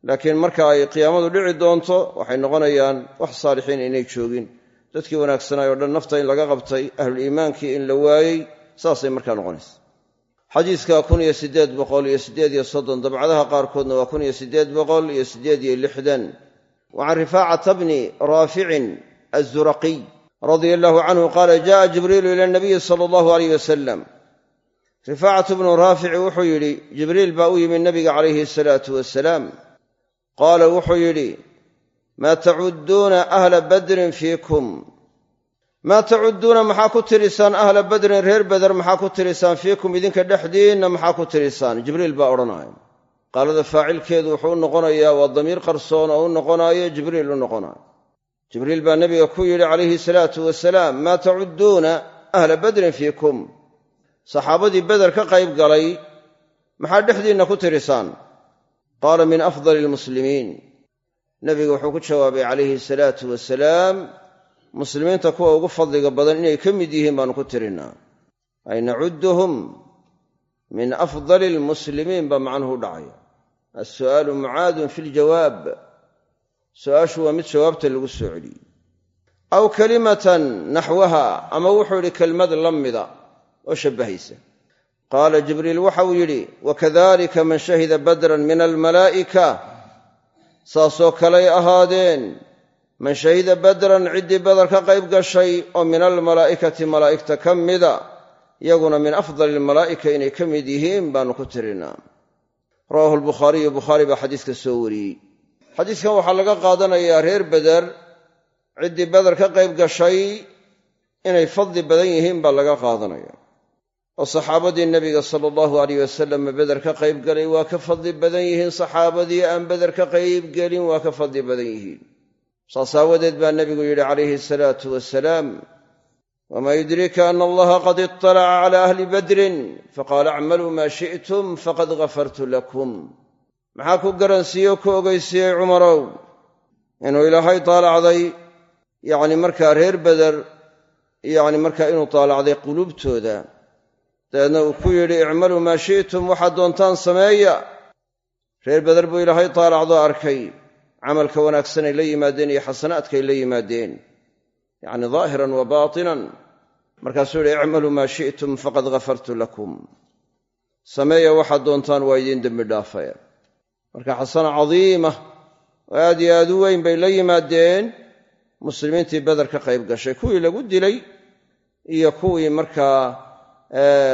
Laakiin marka ay qiyaamadu dhici doonto waxay noqonayaan wax saalixiin inay joogin. Dadkii wanaagsanay oo dhan nafta in laga qabtay ahluliimaankii in la waayey saasay markaa noqonaysa xadiiska kun iyo siddeed boqol iyo siddeed iyo soddon dabcadaha qaarkoodna waa kun iyo siddeed boqol iyo siddeed iyo lixdan. Wa can rifaacata bni raaficin azuraqiy radia allahu canhu qaala jaءa jibriilu ila nabiyi sala allahu alayh wasalam rifaacatu bnu raafici wuxuu yidhi jibriil baa u yimi nabiga calayhi asalaatu wasalaam qaala wuxuu yidhi maa tacudduuna ahla badrin fiikum maa tacudduuna maxaa ku tirisaan? Ahla badrin reer beder maxaa ku tirisaan? Fiikum idinka dhexdiinna maxaa ku tirisaan? Jibriil baa odhanaya qaalada faacilkeedu wuxuu u noqonayaa waa damiir qarsoon oo u noqonaayo jibriil u noqonaayo. Jibriil baa nebiga ku yidhi calayhi salaatu wasalaam maa tacudduuna ahla badrin fiikum. Saxaabadii beder ka qayb galay maxaa dhexdiinna ku tirisaan? Qaala min afdali almuslimiin nebigu wuxuu ku jawaabay calayhi salaatu wasalaam muslimiinta kuwa ugu fadliga badan inay ka mid yihiin baanu ku tirinnaa ay nacudduhum min afdali almuslimiin baa macnuhu u dhacaya. Alsu'aalu mucaadun fi ljawaab su'aashu waa mid jawaabta lagu soo celiyey. Aw kalimatan naxwaha ama wuxuu yidhi kelmad la mida oo shabbahaysa. Qaala jibriil waxauu yidhi wakadalika man shahida badran min almalaa'ika. Saasoo kaley ahaadeen man shahida badran ciddii badar ka qayb gashay oo min almalaa'ikati malaa'igta ka mida yaguna min afdali almalaa'ika inay ka mid yihiin baanu ku tirinaa rawaahu albukhaariyu bukhaari baa xadiiska soo wariyey. Xadiiskan waxaa laga qaadanayaa reer beder ciddii beder ka qayb gashay inay fadli badan yihiin baa laga qaadanaya. Oo saxaabadii nebiga sala allahu alayh wasalam beder ka qayb galay waa ka fadli badan yihiin. Saxaabadii aan beder ka qayb waa ka fadli badan yihiin saas aawadeed baa nebigu yidhi calayhi asalaatu wasalaam wamaa yudrika ana allaha qad iطalaca cala ahli badrin faqaala acmaluu maa shi'tum faqad ghafartu lakum. Maxaa ku garansiiye ku ogeysiiyey cumarow? Inuu ilaahay taalacday yacni markaa reer beder yacni markaa inuu taalacday quluubtooda. Dabeedna uu ku yidhi icmaluu maa shi'tum waxaad doontaan sameeya. Reer beder buu ilaahay taalacdoo arkay camalka wanaagsanay la yimaadeen iyo xasanaadkay la yimaadeen. Yacni daahiran wa baatinan. Markaasuu yidhi icmaluu maa shi'tum faqad ghafartu lakum. Sameeya waxaad doontaan waa idiin dembi dhaafaya. Marka xasana cadiima oo aad iyo aad u weyn bay la yimaadeen. Muslimiintii beder ka qayb gashay kuwii lagu dilay iyo kuwii markaa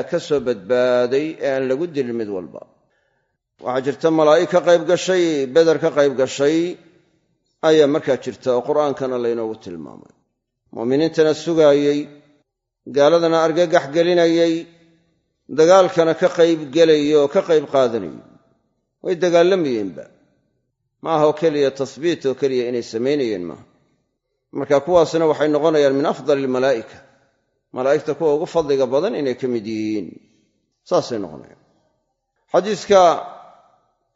ka soo badbaaday ee aan lagu dilin mid walba waxaa jirta malaa'ig ka qayb gashay beder ka qayb gashay ayaa markaa jirta oo qur'aankana laynoogu tilmaamay. Mu'miniintana sugaayey gaaladana argagax gelinayey dagaalkana ka qayb gelayay oo ka qayb qaadanayey way dagaalamayeenba. Ma aha oo keliya tasbiit oo keliya inay samaynayeen maaha marka kuwaasna waxay noqonayaan min afdali almalaa'ika. Malaa'igta kuwa ugu fadliga badan inay ka mid yihiin. Saasay noqonayaan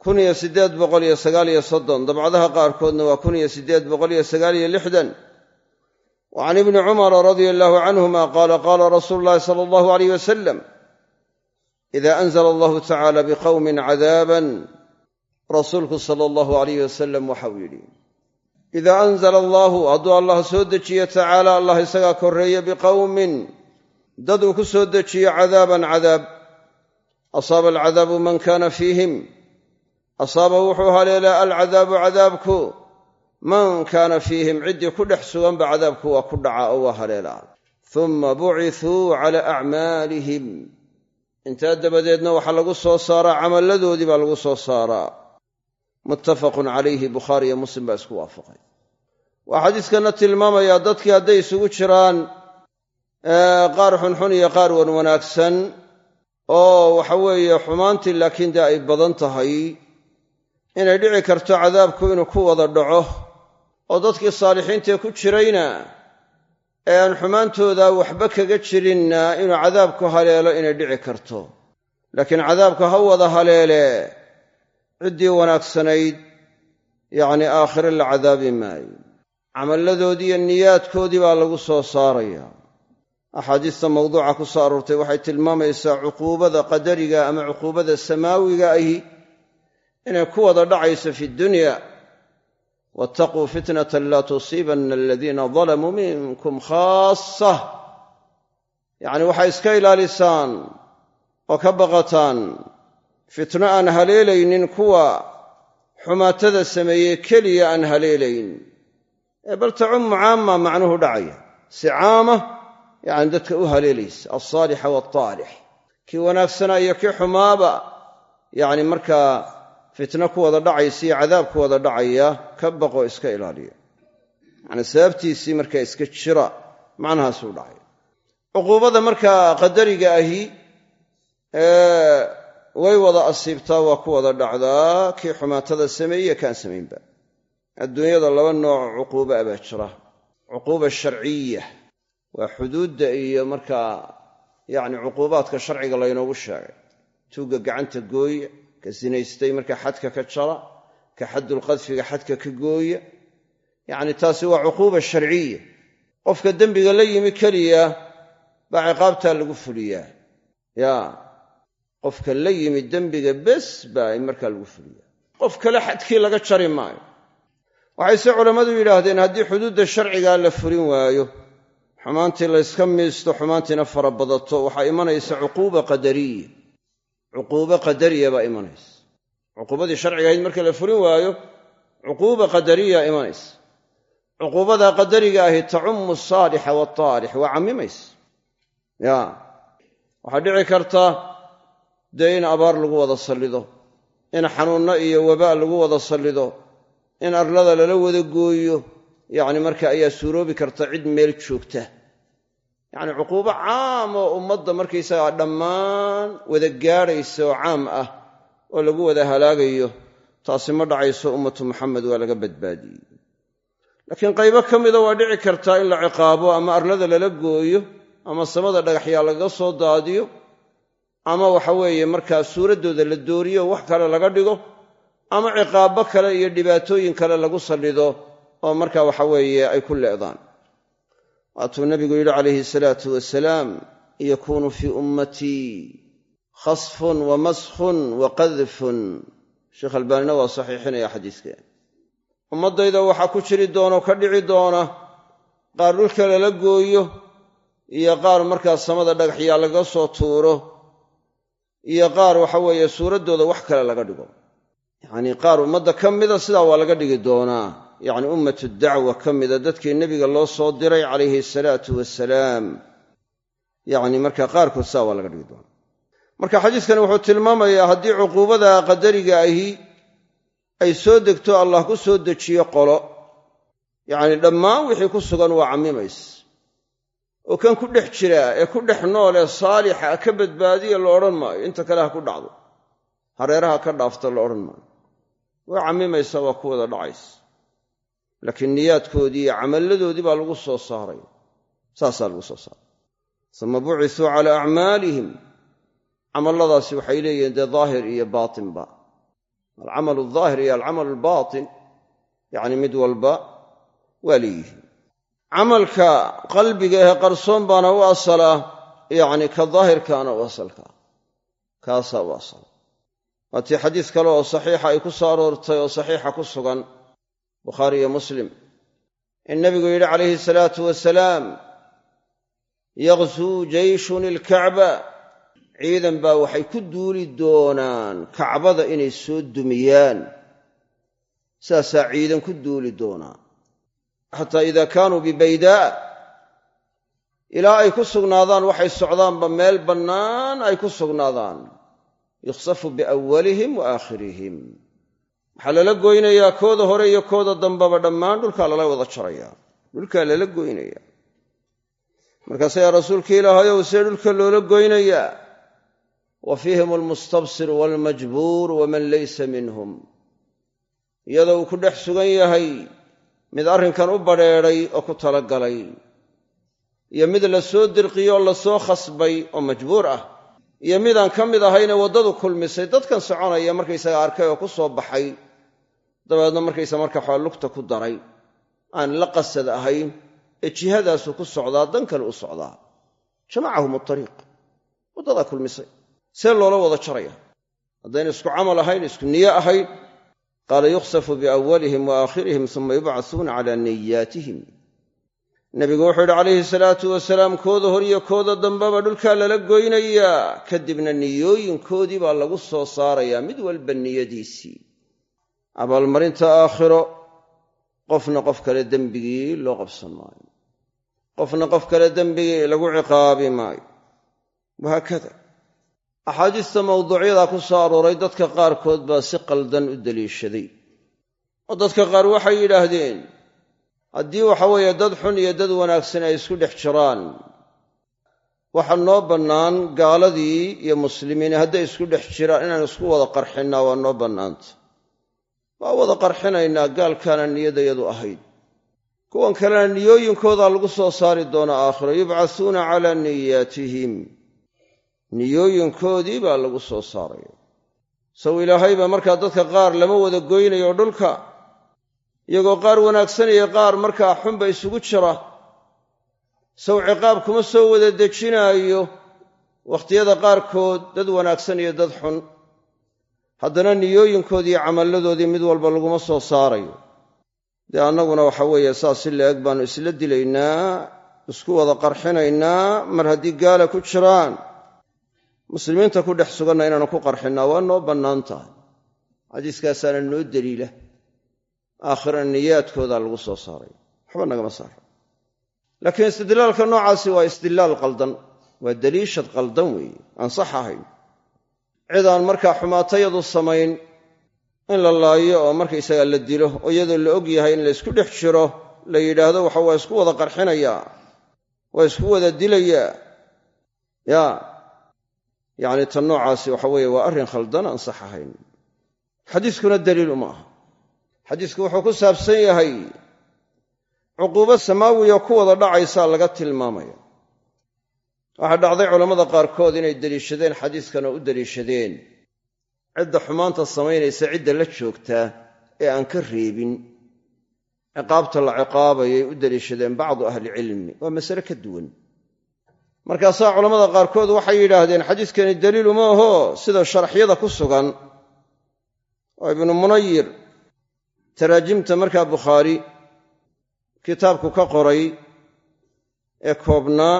kun iyo siddeed boqol iyo sagaal iyo soddon dabcadaha qaarkoodna waa kun iyo siddeed boqol iyo sagaal iyo lixdan. Wa can ibni cumara radia allahu canhuma qaala qaala rasuulu llahi sala allahu alayh wasalam ida anzla allahu tacala biqowmin cadaaban rasuulku sala allahu alayh wasalam waxau yidhi idaa anzala allaahu hadduu allah soo dejiyo tacaala allah isagaa korreeye biqowmin dad uu ku soo dejiyo cadaaban cadaab asaaba alcadaabu man kaana fiihim asaaba wuxuu haleelaa alcadaabu cadaabku man kaana fiihim ciddii ku dhex suganba cadaabku waa ku dhaca oo waa haleelaa uma bucitsuu cala acmaalihim intaa dabadeedna waxaa lagu soo saaraa camalladoodii baa lagu soo saaraa muttafaqun calayhi bukhaari iyo muslim baa isku waafaqay waa xadiiskana tilmaamayaa dadkii hadday isugu jiraan qaar xunxun iyo qaar wan wanaagsan oo waxa xumaantii laakiin dee ay badan tahay inay dhici karto cadaabku inuu ku wada dhaco oo dadkii saalixiintae ku jirayna ee aan xumaantooda waxba kaga jirinna inuu cadaabku haleelo inay dhici karto. Laakiin cadaabku ha wada haleele ciddii wanaagsanayd yacnii aakhire la cadaabi maayo. Camalladoodii iyo niyaadkoodii baa lagu soo saaraya. Axaadiista mawduuca ku soo aroortay waxay tilmaamaysaa cuquubada qadariga ama cuquubada samaawiga ahi inay ku wada dhacayso fi dunya. Waataquu fitnatan laa tusiibanna aladiina dalamuu minkum khaasa yacni waxay iska ilaalisaan oo ka baqataan fitno aan haleelaynin kuwa xumaatada sameeyey keliya aan haleelayn. Ee bal tacummu caama macnuhu dhacaya. Si caama yacni dadka u haleelaysa alsaalixa waaltaalix kii wanaagsanaa iyo kii xumaaba yacni markaa fitno ku wada dhacaysa iyo cadaab ku wada dhacaya ka baqoo iska ilaaliya. Yacni sababtiisii markaa iska jira macnahaasuu dhacay. Cuquubada markaa qadariga ahi way wada asiibtaa waa ku wada dhacdaa kii xumaatada sameeye kaan samaynba adduunyada laba nooc cuquuba a baa jira. Cuquuba sharciya waa xuduudda iyo markaa yacni cuquubaadka sharciga laynoogu sheegay. Tuugga gacanta gooya ka sinaystay markaa xadka ka jara ka xaddulqadfiga xadka ka gooya. Yacni taasi waa cuquuba sharciya. Qofka dembiga la yimi keliya baa ciqaabtaa lagu fuliyaa. Yaa qofka la yimi dembiga bes baa markaa lagu fuliyaa. Qof kale xadkii laga jari maayo. Waxayse culammadu yidhaahdeen haddii xuduudda sharcigaa la fulin waayo xumaantii layska miisto xumaantiina fara badato. Waxaa imanaysa cuquuba qadariya cuquubo qadariya baa imanaysa. Cuquubadii sharciga ahayd marka la fulin waayo cuquuba qadariya imanaysa. Cuquubadaa qadariga ahi tacumu asaalixa waaltaalix waa cammimaysa. Ya waxaa dhici karta dee in abaar lagu wada sallido in xanuunno iyo wabaa lagu wada sallido in arlada lala wada gooyo yacni marka ayaa suuroobi karta cid meel joogta yacni cuquubo caam oo ummadda markaysagaa dhammaan wada gaadhaysa oo caam ah oo lagu wada halaagayo taasi ma dhacayso ummatu maxamed waa laga badbaadiyey. Laakiin qaybo ka mida waa dhici kartaa in la ciqaabo ama arlada lala gooyo ama samada dhagaxyaa lagaga soo daadiyo ama waxa weeye markaa suuraddooda la dooriyo wax kale laga dhigo ama ciqaabo kale iyo dhibaatooyin kale lagu sallido oo marka waxa weeye ay ku le'daan waatuu nabigu yidhi calayhi salaatu wasalaam yakuunu fii ummatii khasfun wa maskhun wa qadfun. Sheekh albaanina waa saxiixinaya xadiiska. Ummaddayda waxaa ku jiri doonao ka dhici doona qaar dhulka lala gooyo iyo qaar markaa samada dhagaxyaa laga soo tuuro iyo qaar waxa weeye suuraddooda wax kale laga dhigo. Yacnii qaar ummadda ka mida sidaa waa laga dhigi doonaa yacni ummatu dacwa ka mida dadkii nebiga loo soo diray calayhi salaatu wasalaam yacni marka qaarkood sidaa waa laga dhigi doonaa. Marka xadiiskani wuxuu tilmaamayaa haddii cuquubada qadariga ahi ay soo degto allah ku soo dejiyo qolo. Yacni dhammaan wixii ku sugan waa cammimays. Oo kan ku dhex jiraa ee ku dhex nool ee saalixa ka badbaadiya la odhan maayo. Inta kale ha ku dhacdo. Hareeraha ka dhaafta la odhan maayo. Waa cammimaysa waa ku wada dhacaysa laakiin niyaadkoodii iyo camalladoodii baa lagu soo saaray. Saasaa lagu soo saaray. Uma bucitsuu calaa acmaalihim. Camalladaasi waxay leeyihiin dee daahir iyo baatinba alcamalu aldaahir iyo alcamalu albaatin yacni mid walba waa leeyihiin. Camalka qalbiga ee qarsoon baana u asalaa yacni ka daahirkaana u asalkaa kaasaa u asala. Waa tii xadiis kale oo saxiixa ay ku soo aroortay oo saxiixa ku sugan bukhaari iyo muslim in nebigu yidhi calayhi salaatu wasalaam yaqsuu jeyshun ilkacba ciidan baa waxay ku duuli doonaan kacbada inay soo dumiyaan. Saasaa ciidan ku duuli doonaa. Xataa ida kaanuu bibaydaa ilaa ay ku sugnaadaan waxay socdaanba meel bannaan ay ku sugnaadaan. Yukhsafu biawwalihim wa waxaa lala goynayaa kooda hore iyo kooda dambaba dhammaan dhulkaa lala wada jarayaa dhulkaa lala goynayaa markaasayaa rasuulka ilaahayow see dhulka loola goynayaa wa fiihim almustabsir waalmajbuur waman laysa minhum. Iyadoo uu ku dhex sugan yahay mid arrinkan u badrheedhay oo ku talagalay. Iyo mid la soo dirqiyey oo la soo khasbay oo majbuur ah. Iyo midaan ka mid ahayne waddadu kulmisay dadkan soconaya markaysaga arkay oo ku soo baxay dabeedna markaysa marka xooa lugta ku daray aan la qasad ahayn ee jihadaasuu ku socdaa dan kale u socdaa. Jamacahum atariiq waddadaa kulmisay. See loola wada jaraya. Haddayna isku camal ahayn isku niye ahayn qaala yukhsafu biawwalihim wa uma yubcasuuna calaa niyaatihim. Nebigu wuxuu yidhi calayhi salaatu wasalaam kooda hor iyo kooda dambeba dhulkaa lala goynayaa. Kadibna niyooyinkoodii baa lagu soo saarayaa mid walba niyadiisii abaalmarinta aakhiro qofna qof kale dembigii loo qabsan maayo. Qofna qof kale dembigii lagu ciqaabi maayo. Wahaakada axaadiista mawduucyada ku soo arooray dadka qaarkood baa si qaldan u deliishaday. Oo dadka qaar waxay yidhaahdeen haddii waxa weeye dad xun iyo dad wanaagsan ay isku dhex jiraan waxa noo bannaan gaaladii iyo muslimiin hadday isku dhex jiraan inaan isku wada qarxinnaa waa noo bannaanta waa wada qarxinaynaa gaalkaana niyadayadu ahayd. Kuwan kalena niyooyinkoodaa lagu soo saari doonaa aakhiro yubcasuuna calaa niyaatihim. Niyooyinkoodii baa lagu soo saaraya saw ilaahayba markaa dadka qaar lama wada goynayo dhulka. Iyagoo qaar wanaagsanaya qaar markaa xunba isugu jira. Saw ciqaab kuma soo wada dejinaayo. Wakhtiyada qaarkood dad wanaagsan iyo dad xun haddana niyooyinkoodii iyo camalladoodii mid walba laguma soo saarayo. Dee annaguna waxa weeye saas si la-eg baannu isla dilaynaa isku wada qarxinaynaa mar haddii gaala ku jiraan. Muslimiinta ku dhex suganna inaanu ku qarxinnaa waa noo bannaan tahay. Xadiiskaasaana noo deliila aakhira niyaadkoodaa lagu soo saaray. Waxba nagama saara laakiin istidlaalka noocaasi waa istidlaal qaldan waa daliishad qaldan weeye. Aan sax ahayn cid aan markaa xumaatayadu samayn in la laayo oo markaysaga la dilo oo iyadoo la og yahay in la ysku dhex jiro la yidhaahdo waxa waa isku wada qarxinayaa waa isku wada dilayaa ya yacni tan noocaasi waxa weeye waa arrin khaldan aan sax ahayn. Xadiiskuna daliil uma aha. Xadiisku wuxuu ku saabsan yahay cuquubo samaawiya ku wada dhacaysaa laga tilmaamaya waxaa dhacday culammada qaarkood inay deliishadeen xadiiskan u deliishadeen. Cidda xumaanta samaynaysa cidda la joogtaa ee aan ka reebin ciqaabta la ciqaabayay u deliishadeen bacdu ahlicilmi waa masale ka duwan. Markaasaa culammada qaarkood waxay yidhaahdeen xadiiskani daliilu ma aho sida sharaxyada ku sugan. Oo ibnu munayir taraajimta markaa bukhaari kitaabku ka qoray ee koobnaa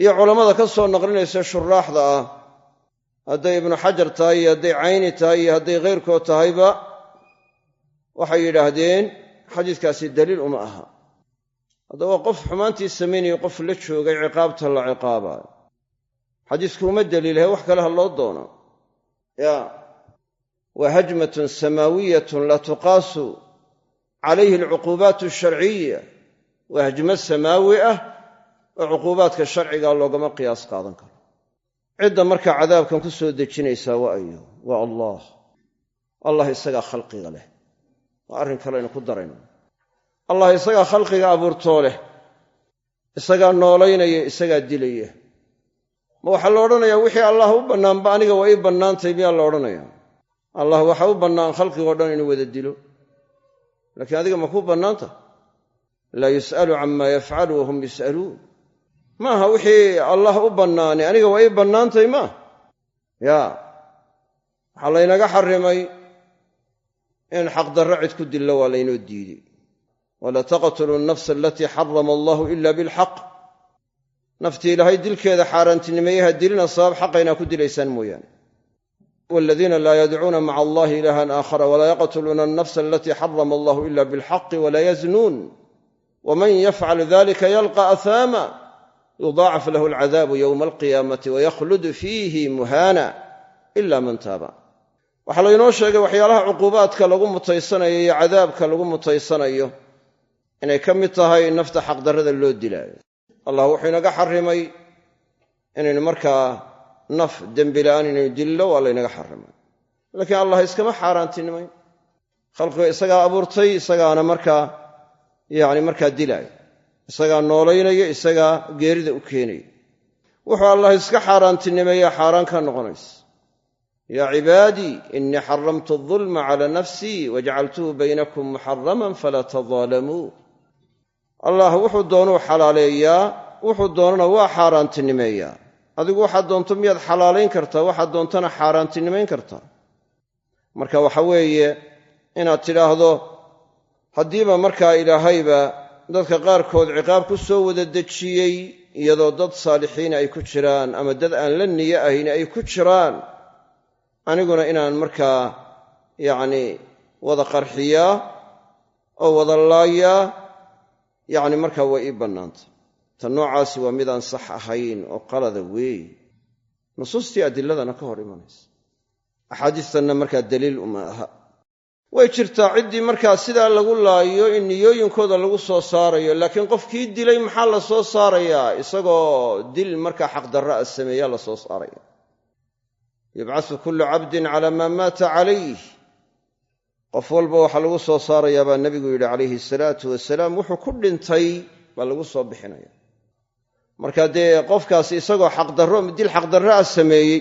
iyo culammada ka soo naqlinaysa shuraaxda ah. Hadday ibnu xajar tahay iyo hadday cayni tahay iyo hadday khayrkood tahayba waxay yidhaahdeen xadiiskaasi daliil uma aha. Haddaba qof xumaantii samaynayo qof la joogay ciqaabta la ciqaabaayo. Xadiisku uma daliilhe wax kale ha loo doono. Ya wa hajmatun samaawiyatun la tuqaasu calayhi alcuquubaat alsharciya waa hajmo samaawi ah oo cuquubaadka sharciga loogama qiyaas qaadan karo. Cidda markaa cadaabkan ku soo dejinaysaa waa ayo waa allah. Allah isagaa khalqiga leh. Waa arrin kaleaynu ku darayno. Allah isagaa khalqiga abuurtoo leh. Isagaa noolaynaya isagaa dilaya. Ma waxaa la odhanayaa wixii allah u bannaanba aniga waa ii bannaantay miyaa la odhanaya. Allah waxa u bannaan khalqigoo dhan inuu wada dilo. Laakiin adiga ma kuu bannaanta? Laa yus'alu camaa yafcalu wahum yus'aluun maaha wixii allah u bannaanay aniga waa ii bannaantay maa yaa waxaa laynaga xarimay in xaqdarro cid ku dillo waa laynoo diidey. Wala taqtulu alnafsa alatii xarama allahu ila bilxaq. Naftii ilaahay dilkeeda xaaraantinimeeyaha dilina sabab xaqaynaa ku dilaysaan mooyaane. Waladiina laa yadcuuna maca allahi ilaahan aakhara walaa yaqtuluuna alnafsa alatii xarama allahu ila bilxaqi walaa yaznuun. Waman yafcal dalika yalqa ahaama yudaacaf lahu alcadaabu yowma alqiyaamati wayakhlud fiihi muhaana ila man taaba waxaa laynoo sheegay waxyaalaha cuquubaadka lagu mutaysanayo iyo cadaabka lagu mutaysanayo inay ka mid tahay nafta xaqdarrada loo dilaayo. Allah wuxuu inaga xarimay inaynu markaa naf dembi la'aan inaynu dillo waa laynaga xarimay laakiin allah iskama xaaraantinimayn khalqiga isagaa abuurtay isagaana markaa yacni markaa dilaaya isagaa noolaynaya isagaa geerida u keenaya. Wuxuu allah iska xaaraantinimeeya xaaraan ka noqonaysa. Yaa cibaadii innii xaramtu adulma calaa nafsii wajacaltuhu baynakum muxaraman falaa tadaalamuu allah wuxuu doonuu xalaaleeyaa wuxuu doonana waa xaaraantinimeeyaa. Adigu waxaad doonto miyaad xalaalayn kartaa waxaad doontana xaaraantinimayn kartaa. Marka waxa weeye inaad tidhaahdo haddiiba markaa ilaahayba dadka qaarkood ciqaab ku soo wada dejiyey iyadoo dad saalixiin ay ku jiraan ama dad aan la niyo ahayn ay ku jiraan. Aniguna inaan markaa yacni wada qarxiyaa oo wada laayaa yacni markaa way ii bannaanta. Ta noocaasi waa midaan sax ahayn oo qalada weey nusuustii adiladana ka hor imanaysa. Axaadiistanna markaa daliil uma aha way jirtaa ciddii markaa sidaa lagu laayo in niyooyinkooda lagu soo saarayo. Laakiin qofkii dilay maxaa la soo saarayaa? Isagoo dil markaa xaqdarra a sameeyaa la soo saaraya. Yubcasu kullu cabdin calaa maa maata calayh qof walba waxaa lagu soo saarayaa baa nebigu yidhi calayhi salaatu wasalaam. Wuxuu ku dhintay baa lagu soo bixinaya. Marka dee qofkaasi isagoo xaqdarro dil xaqdarro ah sameeyey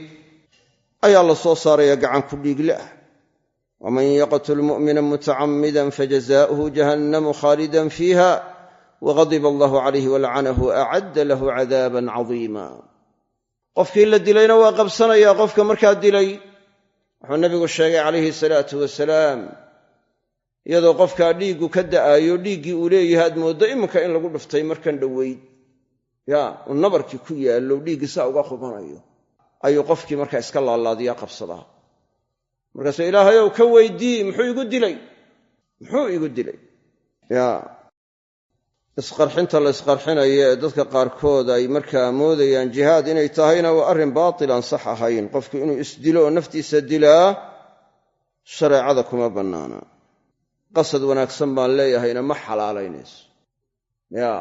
ayaa la soo saaraya gacan ku dhiigle ah waman yaqtul mu'mina mutacammidan fajazaa'uhu jahannamu khaalidan fiiha waqadiba allahu calayhi walacanahu acadda lahu cadaaban cadiima qofkii la dilayna waa qabsanayaa qofka markaa dilay wuxuu nabigu sheegay calayhi salaatu wasalaam iyadoo qofkaa dhiiggu ka da'aayo dhiiggii uu leeyahay aad mooddo iminka in lagu dhuftay markan dhoweyd ya uu nabarkii ku yaallo dhiiggii saa uga qubanayo ayuu qofkii markaa iska laalaadiya qabsadaa markaasuu ilaahayow ka weydii muxuu igu dilay? Muxuu igu dilay? Ya. Isqarxinta la isqarxinayo ee dadka qaarkood ay markaa moodayaan jihaad inay tahayna waa arrin baatil aan sax ahayn. Qofku inuu isdilo oo naftiisa dilaa shareecada kuma bannaana. Qasad wanaagsan baan leeyahayna ma xalaalaynayso ya.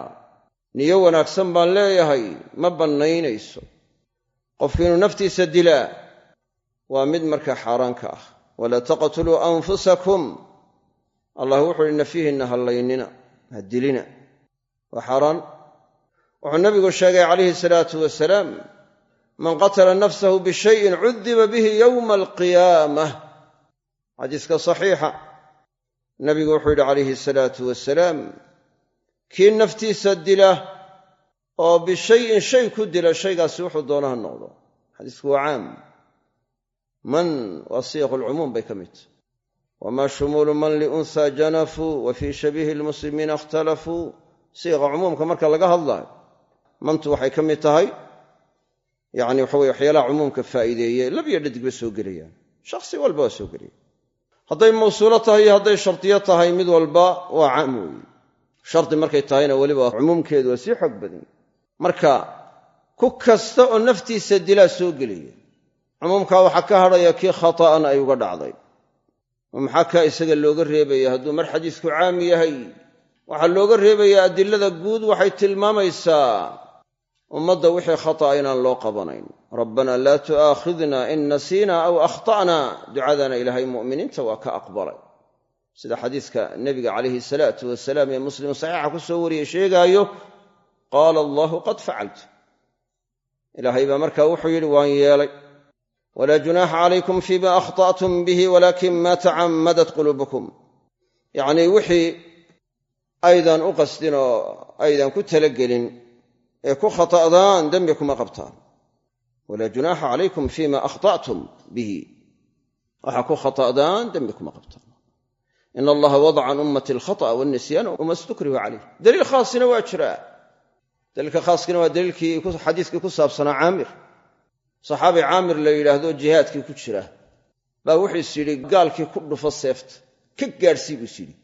Niyo wanaagsan baan leeyahay ma bannaynayso. Qofku inuu naftiisa dilaa waa mid markaa xaaraan ka ah. Walaa taqtuluu anfusakum. Allah wuxu uhi nafihinna hallaynina ha dilina. Waa xaaraan. Wuxuu nabigu sheegay calayhi salaatu wasalaam man qatala nafsahu bishayin cudiba bihi yowma alqiyaamah. Xadiiska saxiixa. Nabigu wuxuu yidhi calayhi salaatu wasalaam kii naftiisa dila oo bishayin shay ku dila shaygaasi wuxuu doona ha noqdo. Xadiisku waa caam man waa siyaqu lcumuum bay ka mid tahy wamaa shumuulu man liunha janafuu wa fii shabiihi lmuslimiina ikhtalafuu siiqa cumuumka marka laga hadlaayo mantu waxay ka mid tahay yani waxa weye waxyaalaha cumuumka faa'iideeye labyo dhadigba soo gelayaan shakhsi walba waa soo gelaya hadday mawsuulo tahay iyo hadday shardiyo tahay mid walba waa caam weeye shardi markay tahayna waa sii xoog badan marka ku kasta oo naftiisa dilaa soo gelaya cumuumkaa waxaa ka hadhaya kii khata'an ay uga dhacday. Oo maxaa kaa isaga looga reebaya hadduu mar xadiisku caam yahay. Waxaa looga reebayaa adilada guud waxay tilmaamaysaa ummadda wixii khata'a inaan loo qabanayn. Rabbana laa tu'aakhidna in nasiina aw akhta'na. Ducadana ilaahay mu'miniinta waa ka aqbalay. Sida xadiiska nebiga calayhi salaatu wasalaam ee muslim saxiixa ku soo wariyey sheegaayo qaala allahu qad facaltu ilaahay baa markaa wuxuu yidhi waan yeelay walaa junaaxa calaykum fiima akhta'tum bihi walaakin ma tacammadat quluubukum yacnii wixii aydan u qasdin oo aydan ku talagelin ee ku khata'daan dembi kuma qabtaan walaa junaaxa calaykum fiima akhta'tum bihi waxaa ku khata'daan dembi kuma qabtaan ina allaha wadaca can ummati alkhata'a walnisyaana wama stukrihu calayh daliil khaasina waa jiraa daliilka khaaskina waa daliilkii xadiiskii ku saabsanaa caamir saxaabi caamir la yidhaahdo jihaadkii ku jira. Baa wuxuu is yidhi gaalkii ku dhufo seefta ka gaadhsii buu is yidhi.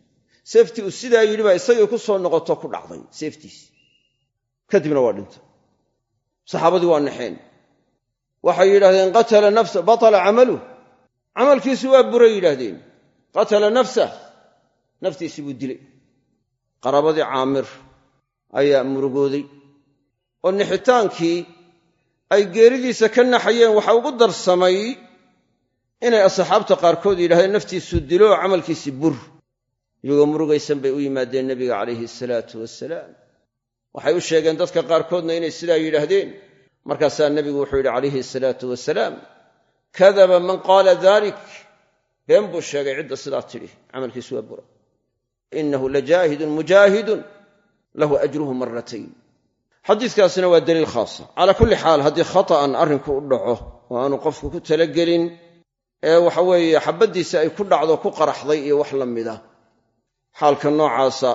Seeftii uu sidaa yidhi baa isagii ku soo noqoto ku dhacday seeftiisii kadibna waa dhintay saxaabadii waa naxeen. Waxay yidhahdeen qatala nafsa batala camaluh camalkiisi waa buray yidhaahdeen. Qatala nafsah naftiisii buu dilay. Qaraabadii caamir ayaa murugooday. Oo nixitaankii ay geeridiisa ka naxayeen waxa ugu darsamay inay asxaabta qaarkood yidhahdeen naftiisuu dilo oo camalkiisii bur. Iyagoo murugaysan bay u yimaadeen nebiga calayhi salaatu wasalaam waxay u sheegeen dadka qaarkoodna inay sidaa yidhaahdeen. Markaasaa nebigu wuxuu yidhi calayhi salaatu wasalaam kadaba man qaala dalik been buu sheegay cidda sidaa tidhi camalkiisu waa bura inahu lajaahidun mujaahidun lahu ajruhu maratayn xadiiskaasina waa daliil khaasa calaa kulli xaal haddii khata'an arrinku u dhaco oo aanu qofku ku talagelin ee waxa weeye xabaddiisa ay ku dhacdo ku qaraxday iyo wax la mida. Xaalka noocaasa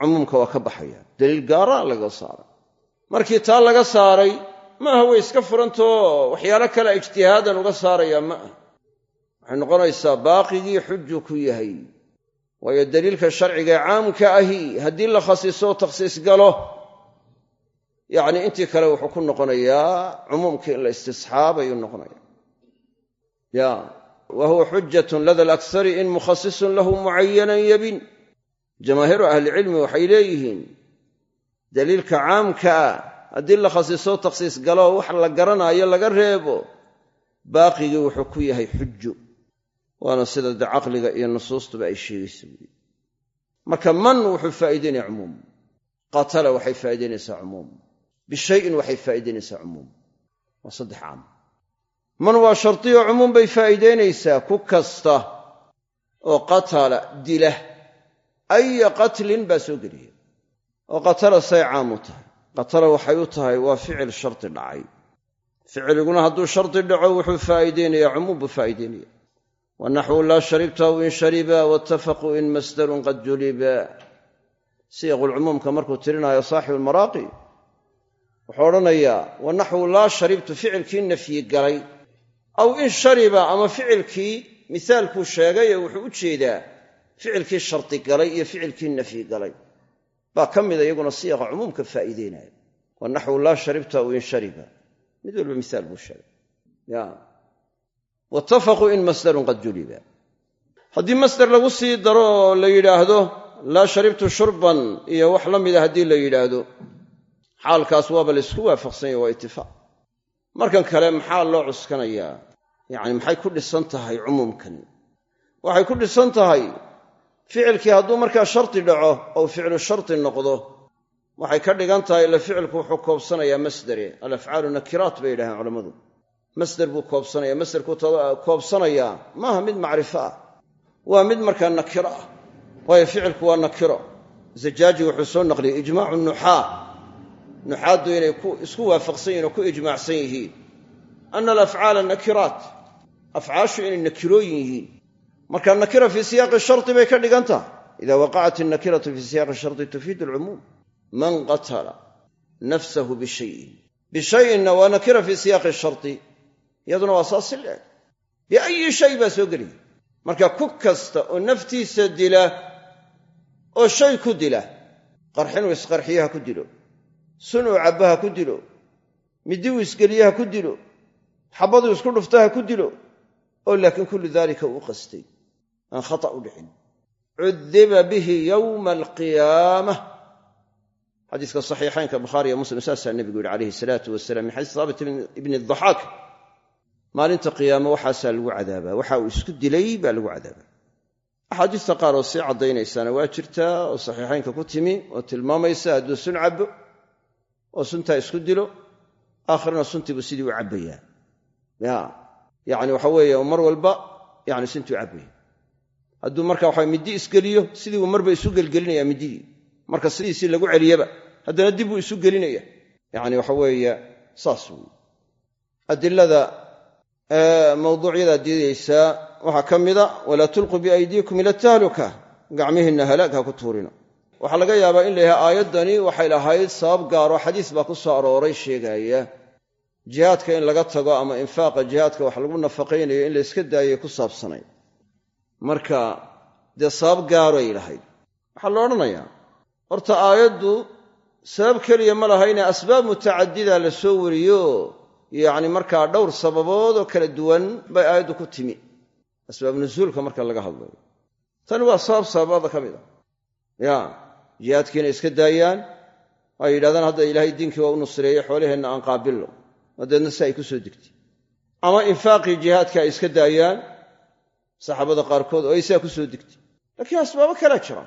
cumuumka waa ka baxaya. Daliil gaara laga saaray. Markii taa laga saaray maaha way iska furantoo waxyaalo kale ijtihaadan uga saaraya ma ah waxay noqonaysaa baaqigii xuju ku yahay. Waayo daliilka sharciga ee caamka ahi haddii la khasiso takhsiis galo yacnii intii kale wuxuu ku noqonayaa cumuumkii in la istisxaabayuu noqonaya ya wa huwa xujatun lada alaksari in mukhasisun lahu mucayanan yabin. Jamaahiiru ahlicilmi waxay leeyihiin daliilka caamka ah haddii la khasiso takhsiis galo wax la garanaayo laga reebo baaqigii wuxuu ku yahay xujo waana sida de caqliga iyo nusuustuba ay sheegaysa buui marka man wuxuu faa'iidaynaya cumuum. Qatala waxay faa'idaynaysaa cumuum bishayin waxay faa'idaynaysaa cumuum waa saddex caam man waa shardiyo cumuum bay faa'iidaynaysaa ku kasta oo qatala dila aya qatlin baa soo geliya oo qatala say caam u tahay qatala waxay u tahay waa ficil shardi dhacay ficliguna hadduu shardi dhaco wuxuu faa'iideynayaa cumuum buu faa'iideynaya wa naxwu laa sharibtahu in shariba wattafaquu in masdarun qad juliba siiqulcumuumka markuu tirinaayo saaxibu lmaraaqi wuxuu odhanayaa wa naxwu laa sharibtu ficilkii nafyi galay. Aw in shariba ama ficilkii misaalkuu sheegaye wuxuu u jeedaa ficilkii shardi galay iyo ficilkii nafyi galay. Baa ka mida iyaguna siiqa cumuumka faa'iideynaya. Wa naxwu laa sharibta aw in shariba. Mid walba misaal buu sheegay. Wattafaquu in masdarun qad juliba. Haddii masdar lagu sii daro oo la yidhaahdo laa sharibtu shurban iyo wax la mida haddii la yidhaahdo xaalkaas waaba laysku waafaqsanya waa itifaaq markan kale maxaa loo cuskanayaa yacni maxay ku dhisan tahay cumuumkani? Waxay ku dhisan tahay ficilkii hadduu markaa shardi dhaco ou ficlu shardi noqdo waxay ka dhigan tahay ila ficilku wuxuu koobsanayaa masdare alafcaalu nakiraat bay yidhahdeen culammadu masder buu koobsanaya masderkuu koobsanayaa maaha mid macrifo ah. Waa mid markaa nakiro ah. Waayo ficilku waa nakiro. Zajaaji wuxuu soo naqliyey ijmaacu nuxaa nuxaaddu inay isku waafaqsan yihiin oo ku ijmaacsan yihiin. Ana alafcaala nakiraat. Afcaashu inay nakirooyin yihiin. Marka nakira fii siyaaqi shardi bay ka dhigan tahay ida waqacat innakiratu fii siyaaqi shardi tufiidu alcumuum man qatala nafsahu bishayin. Bishayinna waa nakira fii siyaaqi shardi iyaduna waa saas si leeg biayi shay baa soo gelaya marka ku kasta oo naftiisa dila oo shay ku dila qarxinuu isqarxiyaha ku dilo sunuu cabbaha ku dilo midiuu isgeliyaha ku dilo xabaduu isku dhuftaha ku dilo oo laakiin kullu daalika uu qastay aan khata u dhicin. Cudiba bihi yowma alqiyaamah. Xadiiska saxiixaynka bukhaariiyo muslim saasaa nebigu yidhi calayhi salaatu wasalaam min xadiis haabit ibni daxaak maalinta qiyaame waxaasaa lagu cadaabaa waxa uu isku dilay baa lagu cadaabaa. Axaadiista qaar oo sii caddaynaysaana waa jirtaa oo saxiixaynka ku timi oo tilmaamaysa hadduu sun cabbo oo suntaa isku dilo aakhirana suntiibuu sidii u cabbayaa. Ya yacni waxa weeye mar walba yani suntuu cabbaya. Hadduu marka waxa middi isgeliyo sidii uu marba isu gelgelinaya middidii marka sidiisii lagu celiyaba haddana dib buu isu gelinaya. Yacni waxa weeye saas wey adilada mawduucyada diidaysaa waxaa ka mida walaa tulquu biaydiikum ila tahluka. Gacmihiinna halaag ha ku tuurina waxaa laga yaabaa in la aayaddani waxay lahayd sabab gaaro xadiis baa ku soo arooray sheegaaya jihaadka in laga tago ama infaaqa jihaadka wax lagu nafaqaynayo in la yska daayay ku saabsanay. Marka dee sabab gaaroay lahayd. Waxaa la odhanayaa horta aayaddu sabab keliya ma lahayne asbaab mutacadida la soo wariyo. Yacni markaa dhowr sababood oo kala duwan bay aayaddu ku timi. Asbaab nusuulka marka laga hadlayo. Tani waa sabab sababada ka mid a ya jihaadkiina iska daayaan ay yidhahdaan hadda ilaahay diinkii waa u nusreeyey xoolaheenna aan qaabilno. Dabeedna si ay ku soo degtay. Ama infaaqii jihaadka ay iska daayaan saxaabada qaarkood oo ay saa ku soo degtay. Laakiin asbaabo kalea jira.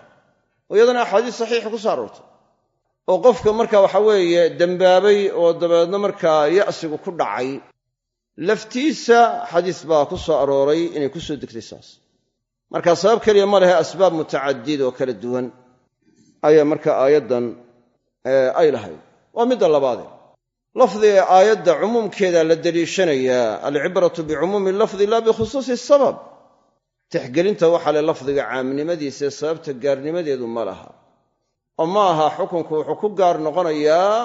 Oo iyadana axaadiis saxiixa ku soo aroortay oo qofka marka waxa weeye dembaabay oo dabeedna markaa ya'sigu ku dhacay laftiisa xadiis baa ku soo arooray inay ku soo degtay saas. Marka sabab keliya ma lehe asbaab mutacadid oo kala duwan ayaa marka aayaddan ay lahayd. Waa midda labaade lafdiga aayadda cumuumkeeda la deliishanayaa alcibratu bicumuumi lafdi laa bikhusuusi sabab. Tixgelinta waxaa le lafdiga caamnimadiisae sababta gaarnimadeedu ma laha. Oo ma aha xukunku wuxuu ku gaar noqonayaa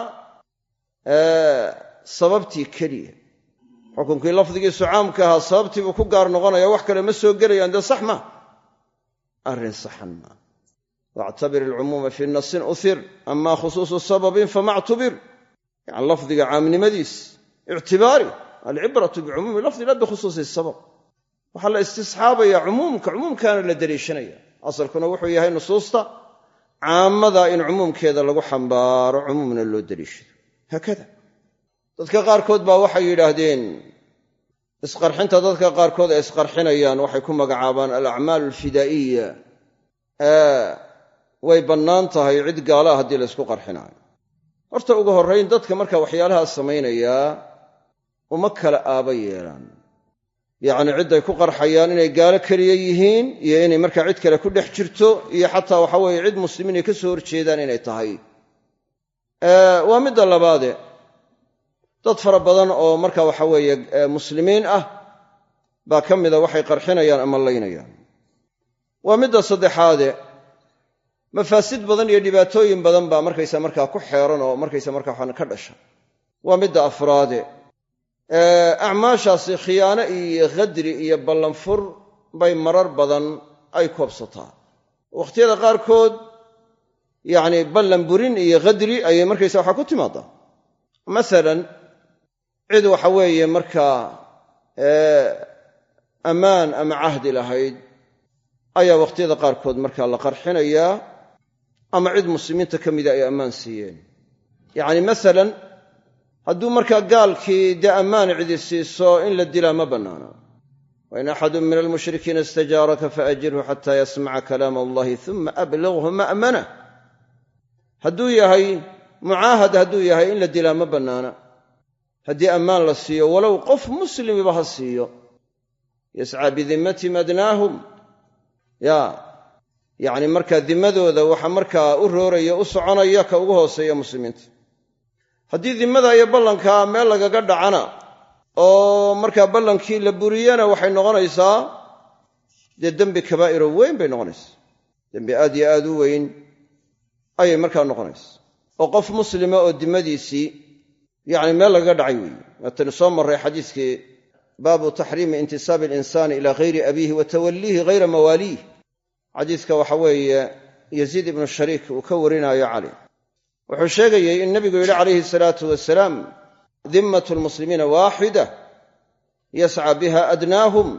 sababtii keliya. Xukunkii lafdigiisu caamka ahaa sababtiibuu ku gaar noqonaya wax kale ma soo gelayaan dee sax maa arrin saxan maa wactabir alcumuuma fii nasin uhir ama khusuusu sababin famactubir yani lafdiga caamnimadiis ictibaari alcibratu bicumuumi lafdi la bikhusuusi sabab waxaa la istisxaabaya cumuumka cumuumkaana la deliishanaya asalkuna wuxuu yahay nusuusta caamada in cumuumkeeda lagu xambaaro cumuumna loo deliishado haakada dadka qaarkood baa waxay yidhaahdeen isqarxinta dadka qaarkood ay isqarxinayaan waxay ku magacaabaan alacmaal alfidaa'iya way bannaan tahay cid gaalaha haddii la ysku qarxinaayo. Horta ugu horrayn dadka marka waxyaalahaa samaynayaa uma kala aaba yeelaan. Yacni cidday ku qarxayaan inay gaalo keliya yihiin iyo inay markaa cid kale ku dhex jirto iyo xataa waxa weeye cid muslimiin ay ka soo horjeedaan inay tahay. Waa midda labaade. Dad fara badan oo marka waxa weeye muslimiin ah baa ka mida waxay qarxinayaan ama laynayaan. Waa midda saddexaade mafaasid badan iyo dhibaatooyin badan baa markaysa markaa ku xeeran oo markaysa markaa waxaan ka dhasha. Waa midda afraade. Acmaashaasi khiyaano iyo khadri iyo ballanfur bay marar badan ay koobsataa. Wakhtiyada qaarkood yacni ballan burin iyo khadri ayay markaysa waxaa ku timaadaa. Masalan cid waxa weeye markaa ammaan ama cahdi lahayd ayaa wakhtiyada qaarkood markaa la qarxinayaa ama cid muslimiinta ka mida ay ammaan siiyeen. Yacni masalan hadduu markaa gaalkii dee ammaan cidi siiso in la dilaa ma bannaana wain axadun min almushrikiina istajaaraka faajirhu xataa yasmaca kalaam allahi uma ablighhu ma'manah hadduu yahay mucaahad hadduu yahay in la dilaa ma bannaana. Haddii ammaan la siiyo walow qof muslimiba ha siiyo. Yascaa bidimmatihim adnaahum ya yacni markaa dimadooda waxa markaa u rooraya u soconaya ka ugu hooseeya muslimiinta. Haddii dimmada iyo ballankaa meel lagaga dhacana oo markaa ballankii la buriyana waxay noqonaysaa dee dembi kabaa'iro weyn bay noqonaysaa. Dembi aad iyo aad u weyn ayay markaa noqonaysaa. Oo qof muslima oo dimadiisii yacni meel lagaga dhacay weeye. Waataynu soo marray xadiiskii baabu taxriimi intisaabi alinsaani ilaa hayri abiihi wa tawalliihi hayra mawaaliih xadiiska waxa weeye yaziid ibnu shariik uu ka warinaayo cali. Wuxuu sheegayey in nebigu yidhi calayhi salaatu wasalaam dimmatu lmuslimiina waaxida yascaa biha adnaahum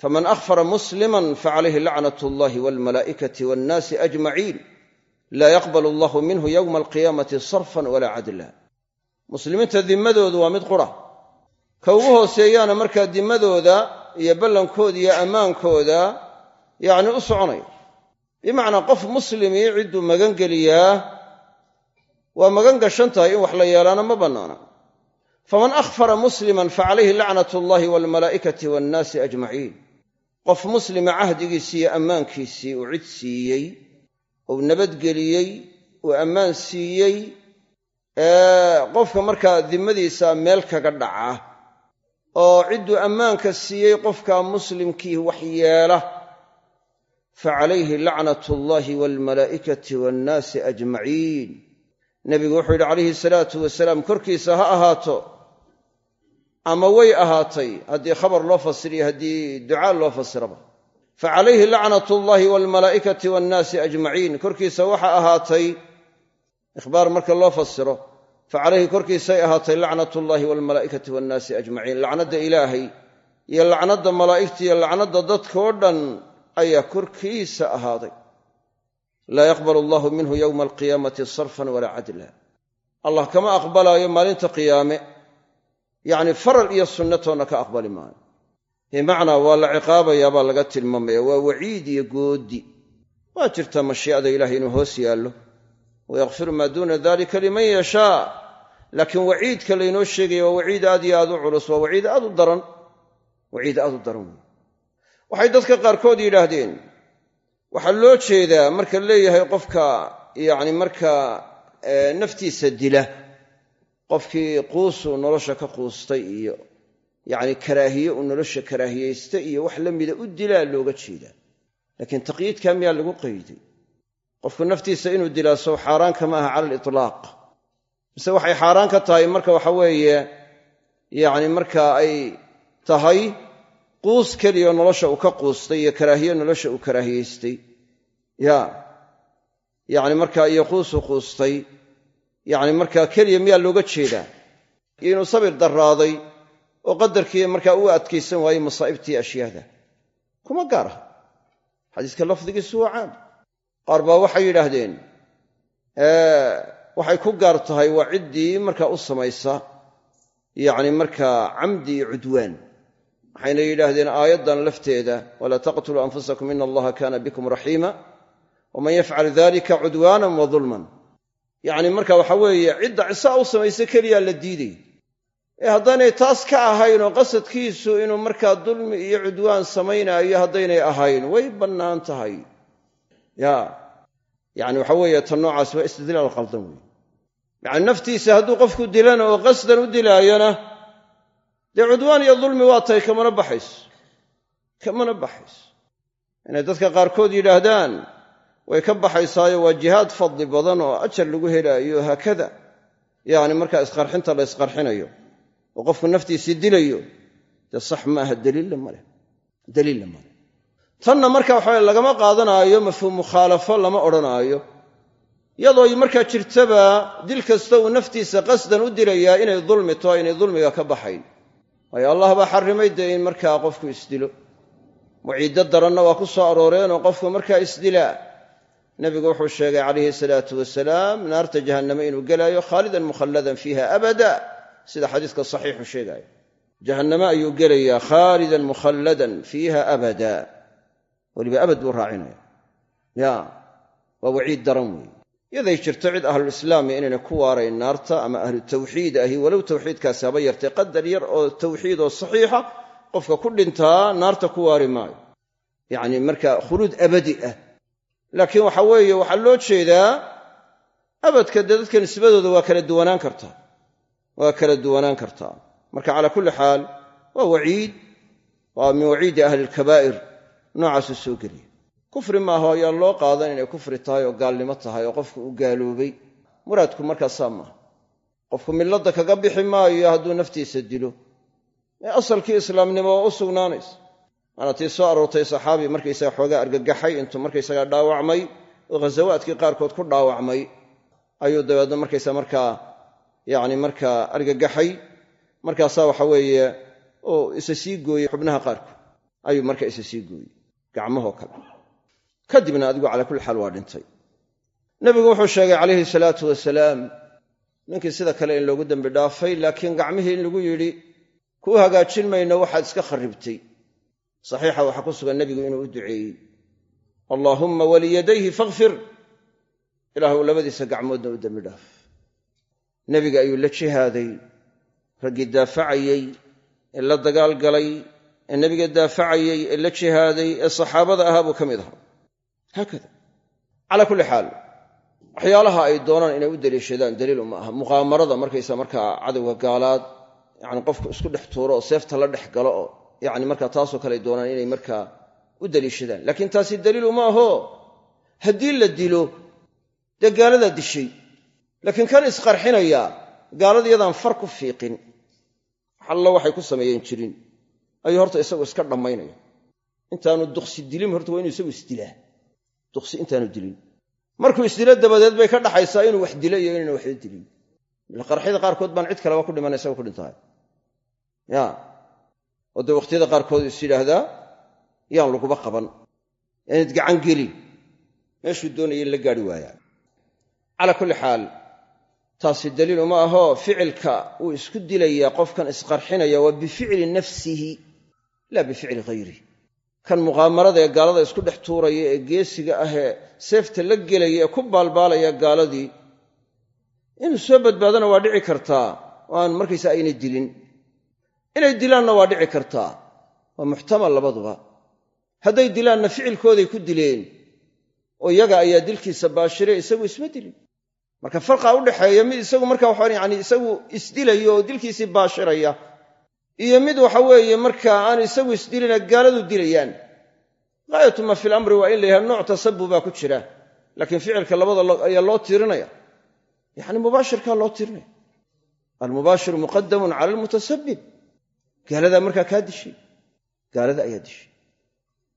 faman akhfara musliman facalayhi lacnat allahi walmalaa'ikati waannaasi ajmaciin laa yaqbal allahu minhu yowma alqiyaamati sarfan walaa cadla. Muslimiinta dimmadoodu waa mid qura. Ka ugu hooseeyaana markaa dimmadooda iyo ballankooda iyo ammaankooda yacni u soconaya bimacnaa qof muslimii cidduu magan geliyaa waa magan gashan tahay in wax la yeelaana ma bannaana. Faman akhfara musliman facalayhi lacnat allahi waalmalaa'ikati waannaasi ajmaciin. Qof muslima cahdigiisii iyo ammaankiisii uu cid siiyey uu nabadgeliyey uu ammaan siiyey qofka markaa dimmadiisa meel kaga dhaca oo cidduu ammaanka siiyey qofka muslimkii wax yeela facalayhi lacnat allahi waalmalaa'ikati waannaasi ajmaciin nebigu wuxuu yidhi calayhi salaatu wasalaam korkiisa ha ahaato ama way ahaatay haddii khabar loo fasiriyo haddii ducaa loo fasiraba facalayhi lacnat allahi waalmalaa'ikati waannaasi ajmaciin korkiisa waxa ahaatay ikhbaar marka loo fasiro facalayhi korkiisay ahaatay lacnat ullahi waalmalaa'ikati waannaasi ajmaciin lacnadda ilaahay iyo lacnadda malaa'igta iyo lacnadda dadkao dhan ayaa korkiisa ahaaday. Laa yaqbal allahu minhu yowma alqiyaamati sarfan walaa cadla. Allah kama aqbalaayo maalinta qiyaame. Yacni faral iyo sunnatoonna ka aqbali maayo. Bimacnaa waa la ciqaabayaa baa laga tilmaamaya waa waciid iyo goodi. Waa jirtaa mashii'ada ilahay inuu hoos yaallo. Wayakfiru maa duuna dalika liman yashaa. Laakiin waciidka laynoo sheegaya waa waciid aad iyo aad u culus waa waciid aad u daran. Waciid aad u daran. wey waxay dadka qaarkood yidhaahdeen waxaa loo jeedaa marka leeyahay qofka yacni markaa naftiisa dila qofkii quusuu nolosha ka quustay iyo yacni karaahiye uu nolosha karaahiyaystay iyo wax la mida u dilaa looga jeedaa. Laakiin taqyiidkaa miyaa lagu qayday? Qofku naftiisa inuu dilaa sow xaaraan aha cala alitlaaq mise waxay xaaraan ka tahay marka waxa weeye yacni marka ay tahay quus keliya nolosha uu ka quustay iyo karaahiye nolosha uu karaahiyaystay ya yacni markaa iyo quusuu quustay yacni markaa keliya miyaa looga jeedaa? Iyo inuu sabir darraaday oo qadarkii markaa u adkaysan waayey masaa'ibtii ashyaada. Kuma gaar aha xadiiska lafdigiisu waa caam. Qaar baa waxay yidhaahdeen waxay ku gaar tahay waa ciddii markaa u samaysa yacni markaa camdi iyo cudwaan waxayna yidhaahdeen aayaddan lafteeda walaa taqtuluu anfusakum ina allaha kaana bikum raxiima waman yafcal dalika cudwaanan wa dulman yacni marka waxa weeye cidda cisaa u samaysa keliyaa la diiday ee haddaynay taas ka ahayn oo qasadkiisu inuu markaa dulmi iyo cudwaan samaynaayo haddaynay ahayn way bannaan tahay. Ya yacni waxa weeye tan noocaas waa istidlaal qaldan wey yacni naftiisa hadduu qofku dilana oo qasdan u dilaayana dee cudwaan iyo dulmi waa tahay kamana baxayso. Kamana baxayso. Inay dadka qaarkood yidhaahdaan way ka baxaysaayo waa jihaad fadli badan oo ajar lagu helaayo haakada yacni markaa isqarxinta la isqarxinayo oo qofku naftiisii dilayo dee sax maaha daliilla maleh daliilla maleh tanna marka waxa lagama qaadanaayo mafhuum mukhaalafo lama odhanaayo. Iyadoo markaa jirtaba dil kasta uu naftiisa qasdan u dilayaa inay dulmi to inay dulmiga ka baxayn waayo allah baa xarrimay dee in markaa qofku isdilo. Waciiddo daranna waa ku soo arooreenoo qofku markaa isdilaa nebigu wuxuu sheegay calayhi salaatu wasalaam naarta jahanname inuu gelaayo khaalidan mukhalladan fiiha abada sida xadiiska saxiixu sheegaayo. Jahanname ayuu gelayaa khaalidan mukhalladan fiiha abada. Weliba abad buu raacinaya ya waa waciid daran weeye yaday jirto cid ahlulislaami inayna ku waarayn naarta ama ahlu tawxiid ahi. Walow tawxiidkaasi haba yartay qadar yar oo tawxiid oo saxiixa qofka ku dhintaa naarta ku waari maayo. Yacni marka khuluud abadi ah. Laakiin waxa weeye waxaa loo jeedaa abadka dee dadka nisbadooda waa kala duwanaan kartaa. Waa kala duwanaan kartaa. Marka calaa kulli xaal waa waciid waa min waciidi ahli alkabaa'ir noocaasuu soo geliya kufri maaha ayaa loo qaadan inay kufri tahay oo gaalnimo tahay oo qofku u gaaloobay. Muraadku markaasaa maaha. Qofku milladda kaga bixi maayo hadduu naftiisa dilo. Ee asalkii islaamnimo waa u sugnaanaysa. Maana tii soo aroortay saxaabi markaysaga xoogaa argagaxay intuu markaysaga dhaawacmay oo ghasawaadkii qaarkood ku dhaawacmay ayuu dabeedna markaysa markaa yacni markaa argagaxay. Markaasaa waxa weeye oo isa sii gooyey xubnaha qaarkood. Ayuu marka isa sii gooyey. Gacmahoo kale kadibna adigu calaa kulli xaal waa dhintay. Nebigu wuxuu sheegay calayhi salaatu wasalaam ninkii sida kale in loogu dembi dhaafay laakiin gacmihii in lagu yidhi kuu hagaajin mayno waxaad iska kharribtay. Saxiixa waxaa ku sugan nebigu inuu u duceeyey allaahumma waliyadayhi fakfir ilaahu labadiisa gacmoodna u dembi dhaaf. Nebiga ayuu la jihaaday raggii daafacayey ee la dagaalgalay ee nebiga daafacayey ee la jihaaday ee saxaabada ahaa buu ka mid ahaa haakada calaa kulli xaal waxyaalaha ay doonaan inay u daliishadaan daliil uma aha. Muqaamarada markaysa markaa cadowga gaalaad yani qofku isku dhex tuuro oo seefta la dhex galo oo yani markaa taasoo kale ay doonaan inay markaa u daliishadaan. Laakiin taasi daliil uma aho. Haddii la dilo dee gaaladaa dishay. Laakiin kan isqarxinayaa gaalada yadaan far ku fiiqin allo waxay ku sameeyeen jirin. Ayuu horta isagu iska dhammaynaya intaanu duqsi dilin horta waa inuu isagu isdilaa duqsi intaanu dilin. Markuu isdilo dabadeed bay ka dhaxaysaa inuu wax dilo iyo inayna waxba dilin. Qarxyada qaarkood baan cid kaleba ku dhimana isaga ku dhintahay. Ya. Oo dee wakhtiyada qaarkood is yidhaahdaa yaan laguba qaban inayd gacan gelin. Meeshuu doonaya in la gaari waayaa calaa kulli xaal taasi daliil uma aho ficilka uu isku dilayaa qofkan isqarxinaya waa bificli nafsihi laa bificli hayrih kan muqaamarada ee gaalada isku dhex tuuraya ee geesiga ahee seefta la gelaya ee ku baalbaalaya gaaladii inuu soo badbaadana waa dhici kartaa. Oo aan markaysa aynay dilin. Inay dilaanna waa dhici kartaa. Waa muxtamal labaduba. Hadday dilaanna ficilkooday ku dileen oo iyaga ayaa dilkiisa baashiray isagu isma dilin. Marka farqa u dhexeeya mid isagu marka waxaan yani isagu isdilaya oo dilkiisii baashiraya iyo mid waxa weeye marka aan isagu isdilina gaaladu dilayaan. Gaayatu ma fi lamri waa in la yidhaha nooc tasabu baa ku jira laakiin ficilka labada ayaa loo tiirinaya yani mubaashirkaa loo tiirinaya almubaashiru muqadamun cala almutasabib gaaladaa markaa kaa dishay. Gaalada ayaa dishay.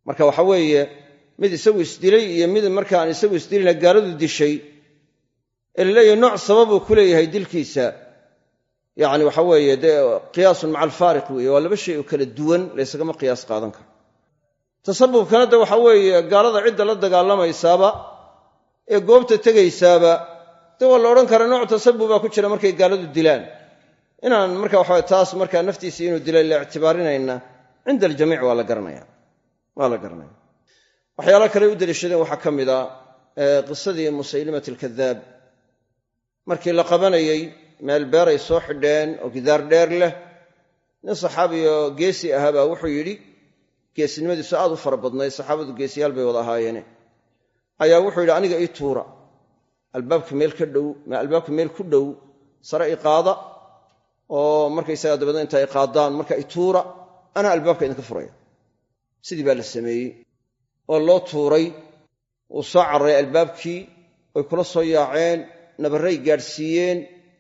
Marka waxa weeye mid isagu isdilay iyo mid markaan isagu isdilina gaaladu dishay ee la leeyahay nooc sababuu ku leeyahay dilkiisa yani waxa weeye dee qiyaasun maca alfaariq weeye waa laba shay oo kala duwan laysagama qiyaas qaadan karo. Tasabubkana de waxa weeye gaalada cidda la dagaalamaysaaba ee goobta tegaysaaba de waa la odhan karaa nooc tasabubaa ku jira markay gaaladu dilaan. Inaan marka waxa taas markaa naftiisii inuu dilay la ictibaarinayna cinda aljamiic waa la garanaya. Waa garanaya. Waxyaala kale u deliishadeen waxaa ka mid a qisadii musaylimat alkadaab markii la qabanayey meel beeray soo xidheen oo gidaar dheer leh. Nin saxaabiyo geesi ahaa baa wuxuu yidhi geesinimadiisu aad u fara badnayd saxaabadu geesiyaal bay wada ahaayeene ayaa wuxuu yidhi aniga ii tuura albaabka meel ka dhow albaabka meel ku dhow sare i qaada oo markaysagaa dabeedna inta ay qaadaan marka i tuura anaa albaabka idinka furaya. Sidii baa la sameeyey oo loo tuuray wuu soo cararay albaabkii way kula soo yaaceen nabarray gaadhsiiyeen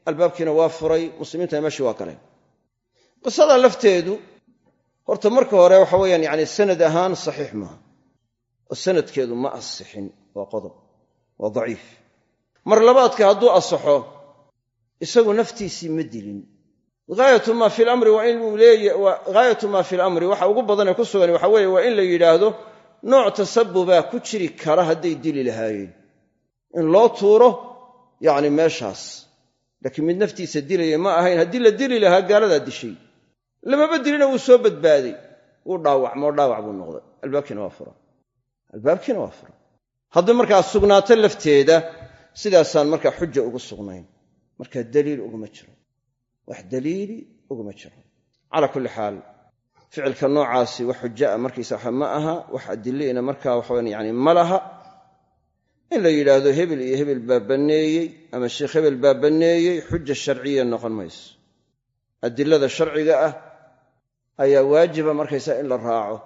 albaabkiina waa furay muslimiintana meeshii waa galeen qisada lafteedu horta marka hore waxa weyaan yani sanad ahaan saxiix maaha oo sanadkeedu ma asixin waa qodob waa daciif. Mar labaadka hadduu asaxo isagu naftiisii ma dilin. Haayatu maa fi lamri waa inuu haayatu maa fi lamri waxa ugu badanee ku sugan waxa weeye waa in la yidhaahdo nooc tasabubaa ku jiri kara hadday dili lahaayeen. In loo tuuro yacni meeshaas laakiin mid naftiisa dilaya ma ahayn haddii la dili lahaa gaaladaa dishay. Lamaba dilina wuu soo badbaaday. Wuu dhaawacmoo dhaawac buu noqday. Albaabkiina waa fura albaabkiina waa fura haddii markaa sugnaato lafteeda sidaasaan markaa xuja ugu sugnayn. Markaa daliil uguma jiro. Wax daliili uguma jiro. Calaa kulli xaal ficilka noocaasi wax xujaa markiisa waxa ma aha wax adilina markaa waxawan yani ma laha in la yidhaahdo hebel iyo hebel baa banneeyey ama sheekh hebel baa banneeyey xuja sharciya noqon mayso. Adilada sharciga ah ayaa waajiba markaysa in la raaco.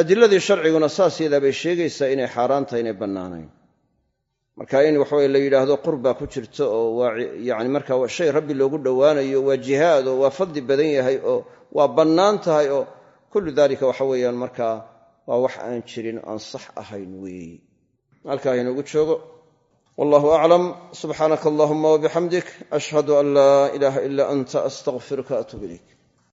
Adiladii sharciguna saas yadaa bay sheegaysaa inay xaaraan tahay inay bannaanayn. Marka in waxaweye la yidhaahdo qurbaa ku jirto oo waa yani marka shay rabbi loogu dhowaanayo waa jihaad oo waa fadli badan yahay oo waa bannaan tahay oo kullu dalika waxa weeyaan markaa waa wax aan jirin aan sax ahayn weeye halkaa inoogu joogo wallahu aclam subxaanaka allahuma wabixamdik ashhadu an laa ilaaha ila anta astaqfiruka atuub ilayk